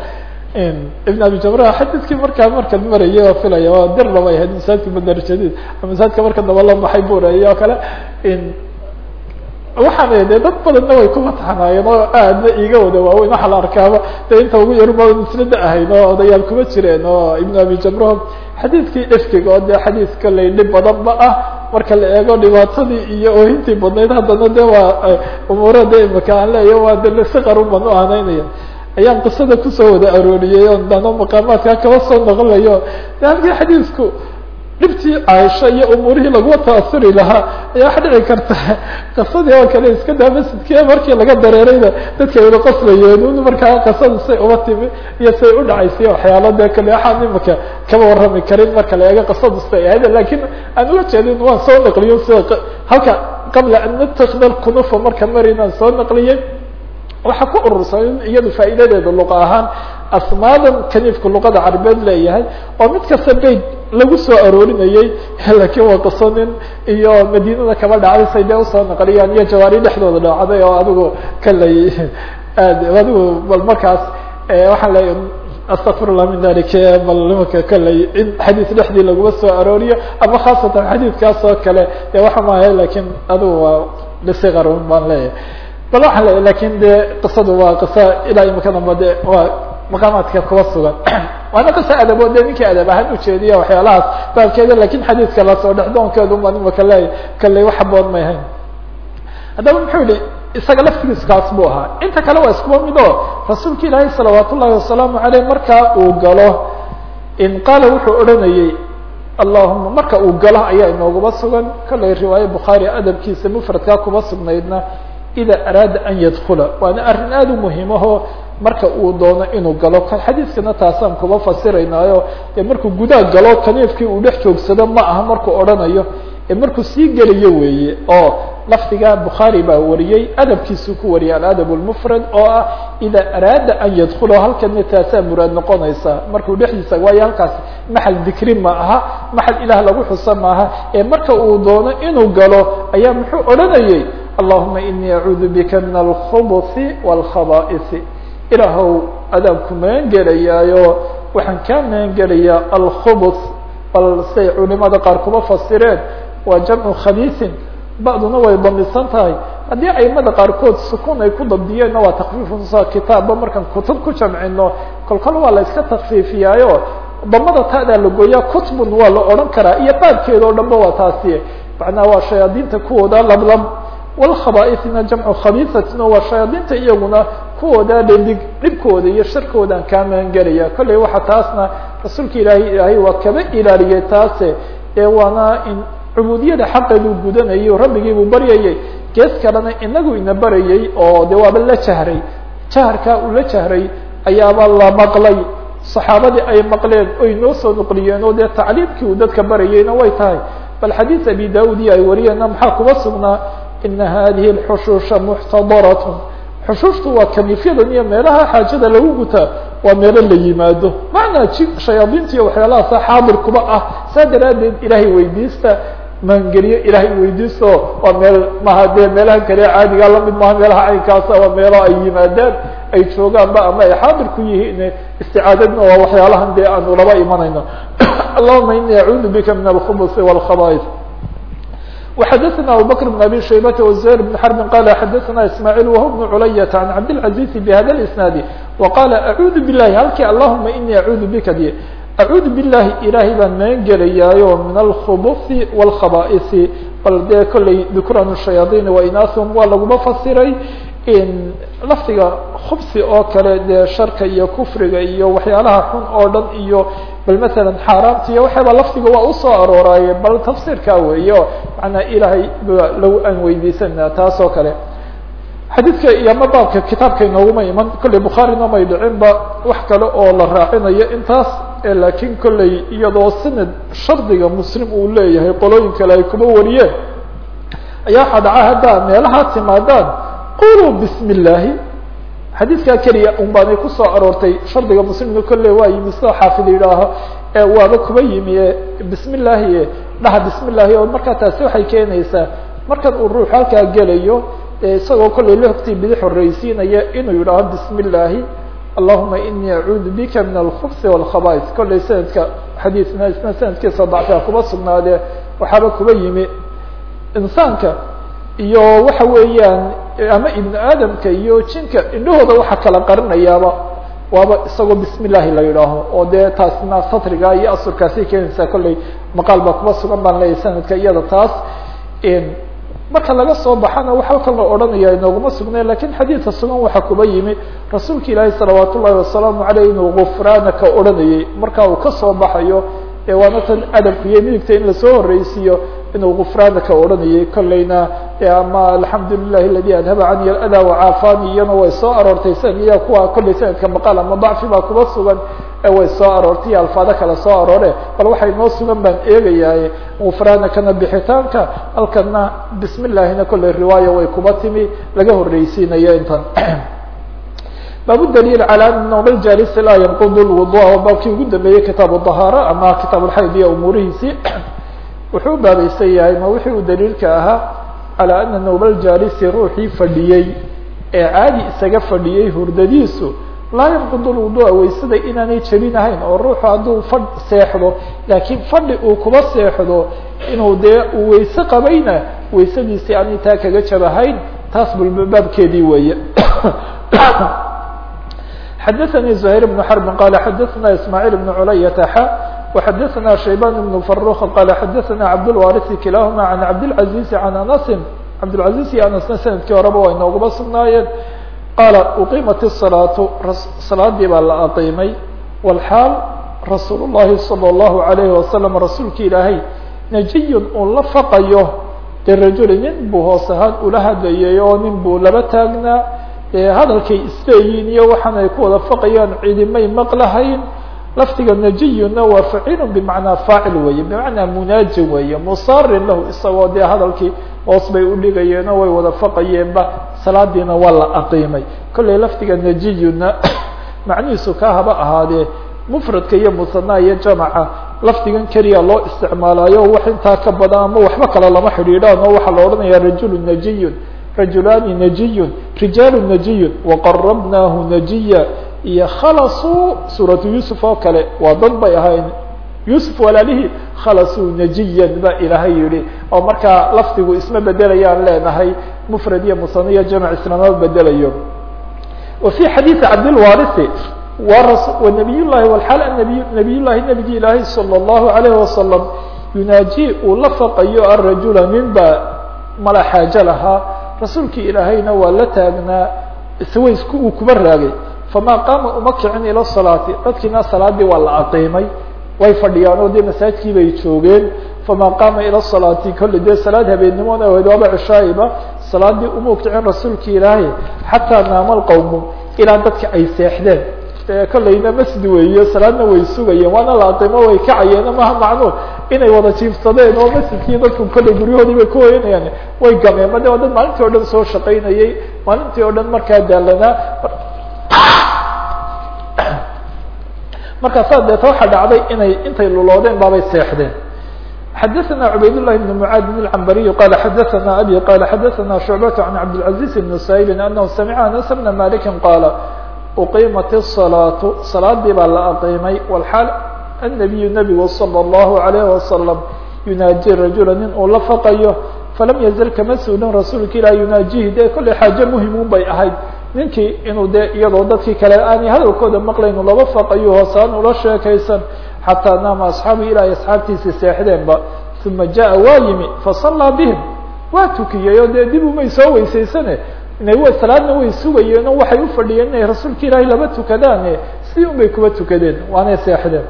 ibn abi jamra xadidkii markaa markan marayay oo filaya oo dir labay ahayd masaajidka badarjadid masaajidka marka daba la baxay buurayay oo kale. Waxaan de dad badanna way ku mataxnaayeen oo aadna iiga wada waaweyn waxaa la arkaaba. De inta ugu yarba muslada ahayd oo odayaal kuma jireen oo ibn abi jamro xadiidkii ifkiga oo de xadiid dhib badanba ah. Marka la eego dhibaatadii iyo oohintii badnayd haddana de waa umuura de imaka aan waa de si qarun baan u aanaynaya ayaan qisada ku soo wada arooriyey oo dano maqaamaadka kaba soo noqonayo de halkii xadiidku dhibtii caaisho iyo umuurihii laguma taasuri lahaa ayaa waxa dhici karta. Qisadii oo kale iska daa masjidkii markii laga dareerayna dadka wada qoslayeen un markaa qisada say uba timi iyo say u dhacaysay waxyaalo dee kale waxaan imaka kaba warrami karin marka la eego qisadu say ahayd laakiin aan uga jeedin waan soo naqliyo sida halka qabla an natakda kunufa marka marinaan soo naqliyey waxaa ku urursan in iyadu faa'iidadeeda luqa ahaan asmaadan kaniifka luqada carabeed leeyahay oo mid kasta bayd lagu soo aroorinayey laakiin waa qiso nin iyo madiinada kaba dhacday say dee u soo naqliyaan iyo jawaari dhexdooda dhacday oo adigu kaley aad adigu bal markaas waxaan leeya astaqfirullah min dalik bal nimanka kaley in xadiis dhexdii laguma soo arooriyo ama khaasatan xadiidkaas oo kale dee waxa maaha laakiin adigu waa lisiqarun baan leeyahay bal waxaan leeyahy laakiin de qisadu waa qiso ilaa imika damba waa maqaamaadka kuwa sugan. Waana qiso adabo de ninkii adab ahaan ujeediya waxyaalahaas baabkeeda laakiin xadiidka la soo dhexdoonkeedu baan imaka leeyahy kale wax boon may hayn haddaba muxuu yihi isaga laftigiis kaas buu ahaa. Inta kale waa iskuba mid rasuulka ilaahay salawaat wasalaamu aleyh markaa uu galo in qaala wuxuu odhanayey allahuma marka uu galo ayaa inoogaba sugan. Kallay riwaaye bukhaari adabkiisa mufradkaa kuba sugnaydna ida araada an yadkula waana arrin aada u muhiimaho marka uu doono inuu galo xadiiskana taasaan kuba fasiraynaayo dee markuu gudaa galo kaniifkii uu dhex joogsado ma aha markuu odhanayo ee markuu sii gelayo weeye oo lafdiga bukhaari baa wariyey adabkiisuu ku wariyay aladab lmufrad oo ah ida araada an yadkula halkana taasaa muraad noqonaysa markuu dhexdiisa waayo halkaas maxal dikri ma aha maxal ilaah lagu xuso maaha ee marka uu doono inuu galo ayaa muxuu odhanayey allahuma inii acuudu bika min alkhubusi wاlkhaba'isi ilaahow adaan ku magan gelayaayo waxaan kaa magan gelayaa alkhubus bal say culimada qaar kuba fasireen waa jamcu khabiisin ba'duna way damisan tahay. Haddii aimada qaarkood sukun ay ku dabdiyeenna waa takfiifusa kitaabba markaan kutub ku jamcino kolkol waa la iska takfiifiyaayo. Damada taadaa la gooyaa kutbun waa la odhan karaa iyo baabkeeda o dhanba waa taasi. Macnaha waa shayaadiinta kuwooda lablab walkhabaaisina jamcu khabiisatina waa shayaadiinta iyaguna kuwooda dhedig dhibkooda iyo sharkoodaan kaa magan gelaya kollay waxa taasna rasuulka ilaahay ilaahay waa kaba ilaaliyey taase ee waana in cubuudiyada xaqeeduu gudanayay rabbigii buu baryayay gees kalena inagu ina barayay oo de waaba la jahray jaharkaa uu la jahray ayaaba la maqlay saxaabadii ay maqleen oy noo soo noqliyeen oo dee tacliimkii uu dadka barayayna way tahay bal xadiis abi daud iyo ay wariyeenna maxaa kuba sugnaa ina hadihi lxushuusha muxtadaratun xushuushtu waa kaniifyadan iyo meelaha xaajada lagu gutaa waa meelo la yimaado macnaa ji shayaadiinta iyo waxyaalahaasa xaadir kuba ah saa daraaddeed ilaahay weydiista maangeliyo ilaahay weydiisto waa meel maha dee meelaha kale caadigaa la mid maha meelaha caynkaasa waa meelo ay yimaadaan ay joogaanba ama ay xaadir ku yihiin isticaadadna waa waxyaalahan dee aanu laba imanayno allahuma ini acuudu bika min alkhubusi wاlkhaba'is وxdثna abو bكر بن abي شhaybة وزهير بن حرب qال xdثna اسماعيل وهو بن عlyة عن cabdالعزيز بhda الاسناaد وqال أعuudu باللahi halkii اللهma iني أعuudu bka d أعuudu باللahi ilaahay baan magan gelayaayo min الkخبث والkhabائث bal dee kollay ذكrان الشhayاaطين وإناثهم waa laguma fasiray lafdiga khubsi oo kale dee sharka iyo kufriga iyo waxyaalaha xun oo dhan iyo bal masalan xaaraamta iyo waxaaba lafdiga waa u soo arooraaye bal tafsiirkaa weeyo macnaa ilaahay lagu aan weydiisanaa taas oo kale. Xadiidka iyo baabka kitaabka inooguma iman kolley bukhaarina may dhicinba wax kale oo la raacinayo intaas laakiin kolley iyadoo sanad shardiga muslim uu leeyahay qolooyin kale ay kuma wariyeen. Ayaa waxaa dhaca haddaa meelaha timaadaan quluu bismi illaahi xadiidkaa keliya un baanay ku soo aroortay shardiga muslimka kolle waa yimi sidoo xaafid yidhaaho ee waaba kuba yimi e bismi illaahi dhaha bismi illaahi oo markaa taasi waxay keenaysaa markan uu ruux halkaa gelayo isagoo kollay lahogtii bidix horreysiinaya inuu yidhaaho bismi illaahi allahuma inii acuudu bika min alkhubsi wاlkhabais kollay sanadka xadiisna isna sanadkiisa dacfiga kuba sugnaadee waxaaba kuba yimi insaanka iyo waxa weeyaan ama ibnu aadamka iyo jinka indhahooda waxa kala qarinayaaba waaba isagoo bismi la yidhaaho oo dee taasna satriga iyo asurkaasay keenaysaa kollay maqaal baa kuba sugan baan leeyahay sanadka iyada taas. Marka laga soo baxana wax halkan la odhanaya inooguma sugnay laakiin xadiidka sugan waxaa kuba yimi rasuulka ilaahi salawaat ullahi wasalaamu aleyh inuu gufraanaka odhanayay. Marka uu ka soo baxayo waana tan adabkiiyo midigta in la soo horeysiiyo inuu gufraanaka odhanayay kolleyna ama alxamdu lilah aladi adhaba cany aladaa wacaafaani iyana way soo aroortay saniya kuwa kollay sanadka maqaal ama dacfi baa kuma sugan ee way soo aroortay iyo alfaado kale soo aroore bal waxay noo sugan baan eegayaaye gufraanakana bixitaanka halkana bismi illahina kollay riwaaya way kuma timi laga horreysiinaya intan. Bab dliil alى nawm jalis laa ynqud wua baabkii ugu dambeeyey kitaab ahaara ama kitaab xayd iyo umuurihiisii. Wuxuu baabaysan yahay ma wixii u daliilka ahaa? calى ana nowm اljaalisi ruuxii fadhiyey ee caadi isaga fadhiyey hurdadiisu laa yanqud lwuduءa waysada inaanay jebinahayn oo ruuxu hadduu fadh seexdo laakiin fadhi uu kuba seexdo inuu dee uu weyse qabayna waysadiisii aanay taa kaga jabahayn taas bulbaabkeedii weeye xadaثnي زهير بن حرب qال xadaثna اسماعيل بن عlyة x وxadaثna شhيبان بن فروخ qال xadaثna cabdالوارث kilahma عن cabdالعaزيز عن أنس cabdالعaزيز iyo أنسna snadkii horeba way noogaba sugnaayeen qaala uqimat الصلاaة salaadii baa la aqiimay والxaal rasuul الlahi صلى الlaه عليه وasلم rasuulki ilaahay najiy uu la faqayo de rajuli nin buu hoos ahaan ula hadlayay oo nin buu laba taagnaa hadalkay isleeyiin iyo waxaan ay ku wada faqayaan cidimay maqlahayn laftiga najiyuna waa faciil bimacnaa faacil weeye bimacnaa munaaji weeye musaarin lahu isagoo dee hadalkii hoos bay udhigayeenoo way wada faqayeenba salaadiina waa la aqiimay. Kollay laftiga najiyuna macnihiisu kaa haba ahaadee mfradka iyo musanaa iyo jamaca lafdigan keliya loo isticmaalayo wax intaa ka badan ama waxba kale lama xidhiidhaan oo waxaa la odhanaya rajulu najiyun rajulaani najiyun rijaalu najiyun waqarabnaahu najiya iyo khalasuu suuratu yuusuf oo kale. Waa dad bay ahayn. Yuusuf walaalihii khalasuu najiyan ba ilaahay yihi oo markaa lafdigu isma bedelayaan leenahay. Mufrad iyo musan iyo jamc islamaba bedelayo wa fii xadiidi cabdilwarisi wa nabiy llahi wlxaal ilaahay salى اllahu alayh wasalam yunaaji uu la faqayo arajula ninba mala xaajo lahaa. Rasuulkii ilaahayna waa la taagnaa isway uu kuma raagay famaa qaama uma kicin ila salaati dadkiina salaadii waa la aqiimay way fadhiyaan oo dee masaajkii joogeen. famaa qaama ila salaati kolle dee salaad habeennimona waaba cishaayiba salaadii uma kicin rasuulkii ilaahay xataa naama lqowmu ilaa dadka ay seexdeen. Kollayna masjid weeye salaadna way sugayeen waana la aqiimo way kacayeen maha macnuun inay wada jiifsadeen oo masjidkii dadku kollay guryahoodii ku hoyanayaan way gameen made waa dad maalintii o dhan soo shaqaynayay maalintii oo dhan markaa daalanaa markaasaa deeta waxaa dhacday inay intay luloodeen baabay seexdeen xadaثna cubayd للhi بن mعاad الcmbariي qال xadaثna abي qال xadaثna شhuعبة عن cabdالعaزيز بن سhayl أنه samca أنس بن مالك qاaل uqimat الصلاaة salaadii baa la aqiimay wlxaal النabiy nebigu slى الlahu عalيه وasلم yunaaji rajula nin uu la faqayo falam yazl kama suulin rasuulka ilah yunaajihi dee kollay xaaje muhimun bay ahayd ninkii inuu dee iyadoo dadkii kale aanay hadalkooda maqlaynu laba faqayo hoosaan ula sheekaysan xataa naama asxaabu ilahi asxaabtiisi seexdeenba uma jaءa waa yimi fasallaa bihim waa tukiyey oo dee dib umay soo weysaysane inay salaadna way sugayeen oo waxay ufadhiyeen inay rasuulka ilaahay laba tukadaane si un bay kuba tukadeen waanay seexdeen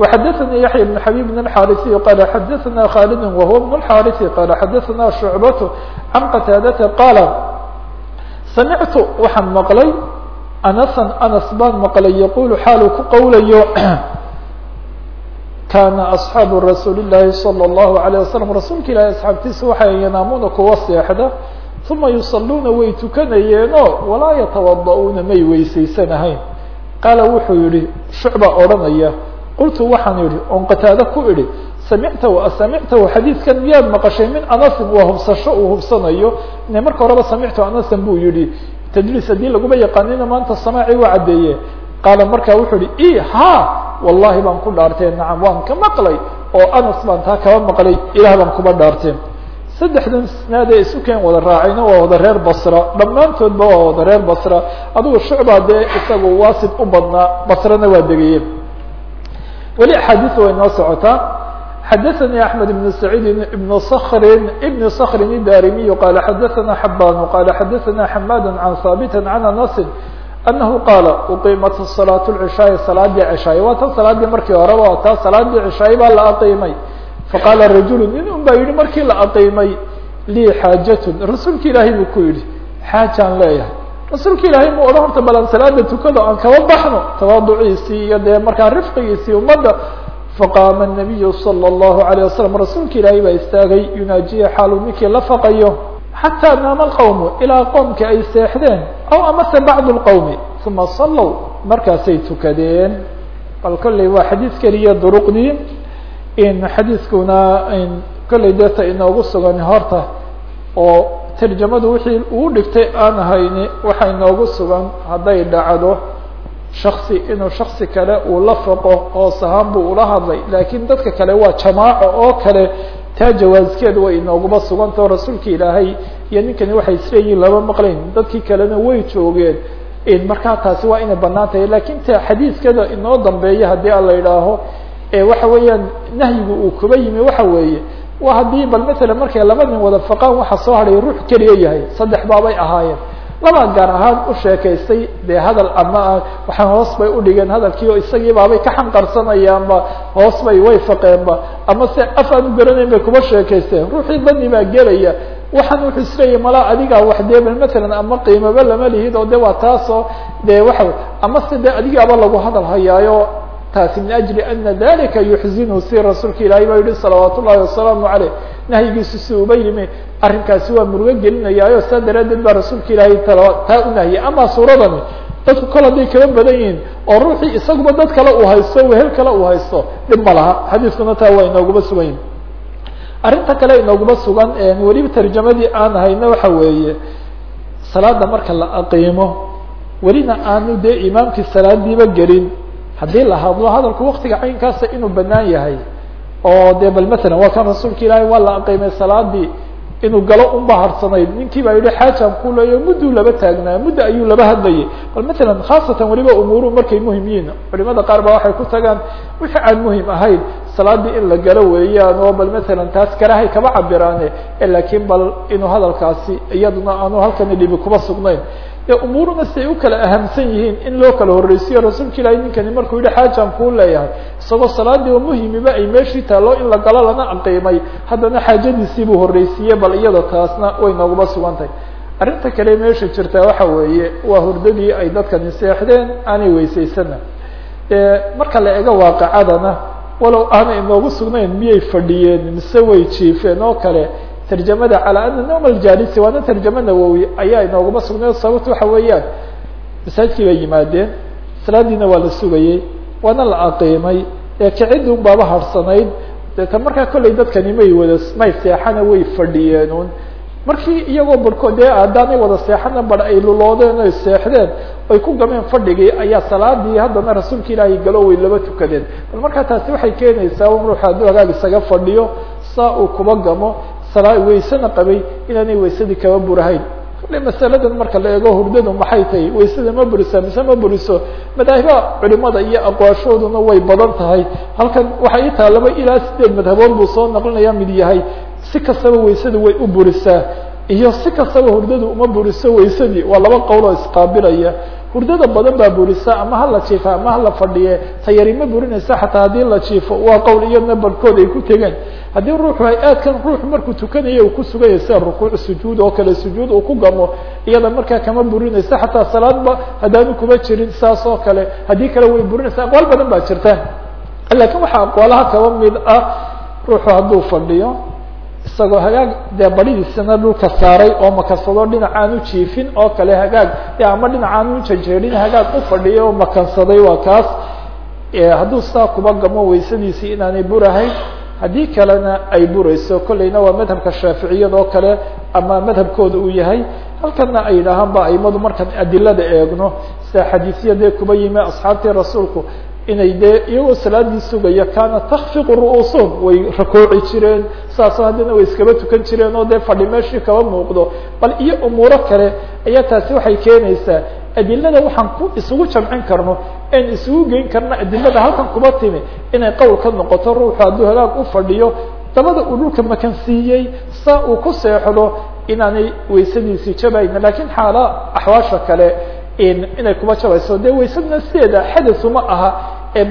وxadaثnي yaحyى بن xabيب بن الxاrثي qال xadaثna khالد وهو بن الxاrثي qال xadaثna شhuعبة عن qتاadةa qاaل samictu waxaan maqlay أنسا أنس baan maqlay yqul xaalu ku qowlayo kana أصحaabu رasuul الlahi صلى الlaهu عليه وsلم rasuulka ilahi asxaabtiisa waxay yanaamuuna kuwa seexda uma yusaluuna way tukanayeenoo walaa yatawada'uuna may weysaysanahayn qaala wuxuu yihi shucba odhanaya qultu waxaan yihi oon qataado ku idhi samictahu asamictahu xadiidkan miyaad maqashay min anasin waa hubsasho uu hubsanayo. Ine marka horeba samictu anasan buu yihi tadliis haddii laguma yaqaanina maanta samaaci waa caddeeye qaala markaa wuxuu yihi i ha wallahi baan ku dhaartee nacam waan ka maqlay oo anas baan taa kaba maqlay ilaah baan kuba dhaartee saddexdan isnaad ee isu keen wada raacayna waa wada reer basra. Dhammaantoodba waa wada reer basra. Adigu shucbaa dee isagu waasid u badnaa basrana waa degayeen. Weli axaadiis way noo socotaa xadaثnي أحmed بن سعيid بن صkr بن صkr الdarimiي qال xadaثna xabاn qال xadaثna حmad عan haaبt عan أنس أنه qاaل uqimat صلاaة العشhاaء salaadii cشhaay waa tan salaadii markii horeba waa taa salaadii cشhaay baa la aqiimay faqaala rajulu nin un baa yihi markii la aqiimay lii xaajatun rasuulka ilaahay buu ku yihi xaajaan leeyahay rasuulka ilaahay mu odhan horta balan salaada tukado aan kaba baxno tawaaduciisii iyo dee markaa rifqigiisii ummadda faqaama nabiyu sala allahu alayh wasalam rasuulka ilaahay baa istaagay yunaajiya xaalu ninkii la faqayo xataa naama alqawmu ilaa qoomka ay seexdeen aw amase bacdu lqowmi uma sallow markaasay tukadeen. Bal kolley waa xadiis keliya duruqdii in xadiiskuna kolley deeta inoogu sugan horta oo tarjamadu wixii uu dhigtay aan hayni waxaa inoogu sugan hadday dhacdo shaksi inuu shaksi kale uu la faqo hoos ahaan buu ula hadlay. Laakiin dadka kale waa jamaaco oo kale. Taa jawaaskeed way inooguma sugantao rasuulka ilaahay iyo ninkani waxay isleeyihin lama maqlayn. Dadkii kalena way joogeen. Markaa taasi waa inay bannaan tahay. Lakin t xadiidkada inoo dambeeya haddii a la idhaaho waxa weeyaan nahyigu uu kuba yimi waxa weeye wa haddii bal matalan markay laba wada faqaan waxa soo hadhay ruux keliya yahay. Saddex baabay ahaayeen labaa gaar ahaan u sheekaystay dee hadal ama waxaa hoos bay udhigeen hadalkii oo isagii ka xanqarsanayaanba hoos bay way faqeenba ama af aan u garanayn bay kuba sheekaysteen. Ruuxii dani baa gelaya waxaan wuxuu isleeyahy malaa adigaa wax dee matalan ama qiimaba lama lihid oo de waa taasoo de waxa ama se de adigaaba lagu hadal hayaayo taasi min ajli ana dalika yuxzinu si rasuulka ilaahay baa yihi salawaat ullahi wasalaamu caleyh nahyigiisu si uba yimi arrinkaasi waa murugo gelinayaayo saa daraadeed baa rasuulka ilaahay taa u nahiyay. Ama suuradani dadku kol hadday kaba badan yihiin oo ruuxii isaguba dad kale uu haysto wehel kale uu haysto dhib ma laha. Xadiiskuna taa waa inooguma sugan arrinta kale inooguma sugan weliba tarjamadii aan hayna waxa weeye salaada marka la aqiimo welina aanu dee imaamkii salaadiiba gelin. Haddii la hadlo hadalku waktiga caynkaasa inuu banaan yahay oo de bal matalan waa kan rasuulka ilaahay waa la aqiimay salaadii inuu galo unba harsanayd ninkii baa yihi xaajaan ku leeyo mudduu laba taagnaa muddo ayuu laba hadlayay. Bal matalan khaasatan weliba umuruhu markay muhiim yihiin. Culimada qaar ba waxay ku tagaan wixii aan muhiim ahayn salaadii in la galo weeyaan oo bal matalan taas karahay kaba cabiraane lakiin bal inuu hadalkaasi iyaduna aanu halkani dhibi kuba sugnayn dee umuuruna siay u kala ahamsan yihiin in loo kala horreysiyo rasuulka ilaahay ninkani markuu yihi xaajaan kuu leeyahay. Isagoo salaadii oo muhimiba ay meeshii taalo in la galo lana aqiimay haddana xaajadiisiibuu horreysiiye bal iyada taasna way nooguma sugan tahay. Arrinta kale meesha jirtaa waxa weeye waa hurdadii ay dadkani seexdeen aanay weysaysana. Marka la ego waaqicadana walow aanay inoogu sugnayn miyay fadhiyeen mise way jiifeen oo kale tarjamada calaa ana nawm aljalisi waana tarjamo nawowi ayaa inooguma sugnay sababta waxa weeyaan masaajidkii bay yimaadeen salaadiina waa la sugayey waana la aqiimay ee kicidun baaba harsanayd deeta markaa kollay dadkani may wada may seexana way fadhiyeen markii iyagoo barhkood dee haddaanay wada seexana bar ay luloodeen oy seexdeen ay ku gameen fadhigii ayaa salaadii haddana rasuulka ilaahay galo way laba tukadeen. Bal markaa taasi waxay keenaysaa un ruuxa hadduu isaga fadhiyo saa uu kuba gamo weysena qabay inaanay weysadii kaba burahayn. Kale masaladan marka la eego hurdadu maxay tahay? Weysada ma burisaa mise ma buriso? Madaahiba culimada iyo aqwaashooduna way badan tahay. Halkan waxay i taalaba ilaa sideed madhabood buu soo naqlinaya mid yahay. Si kastaba weysadu way u burisaa iyo si kastaba hurdadu uma buriso weysadii waa laba qowl oo isqaabilaya. Hurdada badan baa burisa ama hala jiifa ama hala fadhiye tayari ma burinaysa xataa haddii la jiifo. Waa qowl iyadna barhkood ay ku tegeen haddii ruuxu hay'aadkan ruuxu markuu tukanayo uu ku suganya sida rukuuc sujuud oo kale sujuud uu ku gamo iyada markaa kama burinaysa xataa salaadba haddaanu kuma jirin saas oo kale. Haddii kale way burinaysa aqwaal badan baa jirta. Lakin waxaa aqwaalaha kaba mid ah ruuxu hadduu fadhiyo isagoo hagaag dee badidiisana dhulka saaray oo makansado dhinacaan u jiifin oo kale hagaag ama dhinacaan u janjeerin hagaag u fadhiyo oo makansaday waa kaas. Hadduu saa kuba gamo weysadiisii inaanay burahayn haddii kalena ay burayso kolleyna waa madhabka shaaficiyada oo kale ama madhabkooda uu yahay halkana ay yidhaahaan ba aimadu markaan adilada eegno. Sida xadiisya dee kuba yimi asxaabtii rasuulku inay dee iyagoo salaadii sugaya kaana takfiqu ru'uusuhum way rakooci jireen saasoo haddana way iskaba tukan jireen oo dee fadhi meeshii kaba muuqdo. Bal iyo umuuro kale ayaa taasi waxay keenaysaa adilada waxaan ku isugu jamcin karno en isugu geyn karno adilada halkan kuba timi. Inay qowl ka noqoto ruuxu hadduu hagaag u fadhiyo dabada uu dhulka makansiiyey saa uu ku seexdo inaanay weysadiisii jabayna laakiin xaala axwaasha kale inay kuba jabayso. Dee waysadna sideeda xadaثu ma aha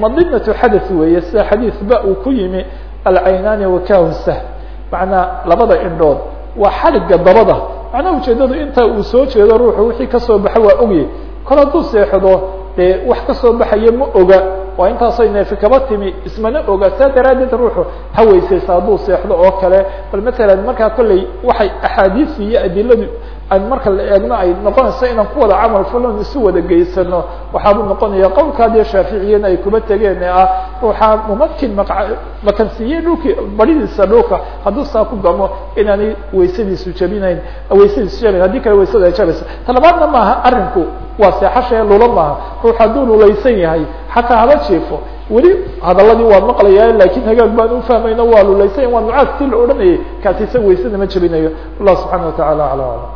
madinatu xadaث weeye sida xadiis ba uu ku yimi alcaynaani wakahu sah macnaa labada indhood waa xaliga dabada macnaha ujeedadu inta uu soo jeedo ruuxu wixii ka soo baxa waa ogye kol hadduu seexdo dee wax ka soo baxayo ma oga. Waa intaasoo neefi kaba timi ismana oga. Saa daraaddeed ruuxu ha weysaysa hadduu seexdo oo kale. Bal matalan markaa kolley waxay axaadiisi iyo adiladu an marka la eegno ay noqonayso inaan ku wada camal falon isu wada geysano waxaabuu noqonaya qowlkaa dee shaaficiyana ay kuba tegeen ee ah ruuxaa mumakin makansiiyey dhulkii badidiisa dhulka hadduu saa ku gamo inaanay weysadiisu jabinayn weysadiisu jabayn haddii kale weysadu ay jabayso talabaadna maaha arrinku waa seexashae lula maaha ruux hadduu lulaysan yahay xataa haba jiifo weli hadaladii waa maqlaya laakiin hagaag baan ufahmayno waa lulaysan waa mucaad si la odhanayay kaasi isaga waysada ma jebinayo allah subxana wa tacala ala alam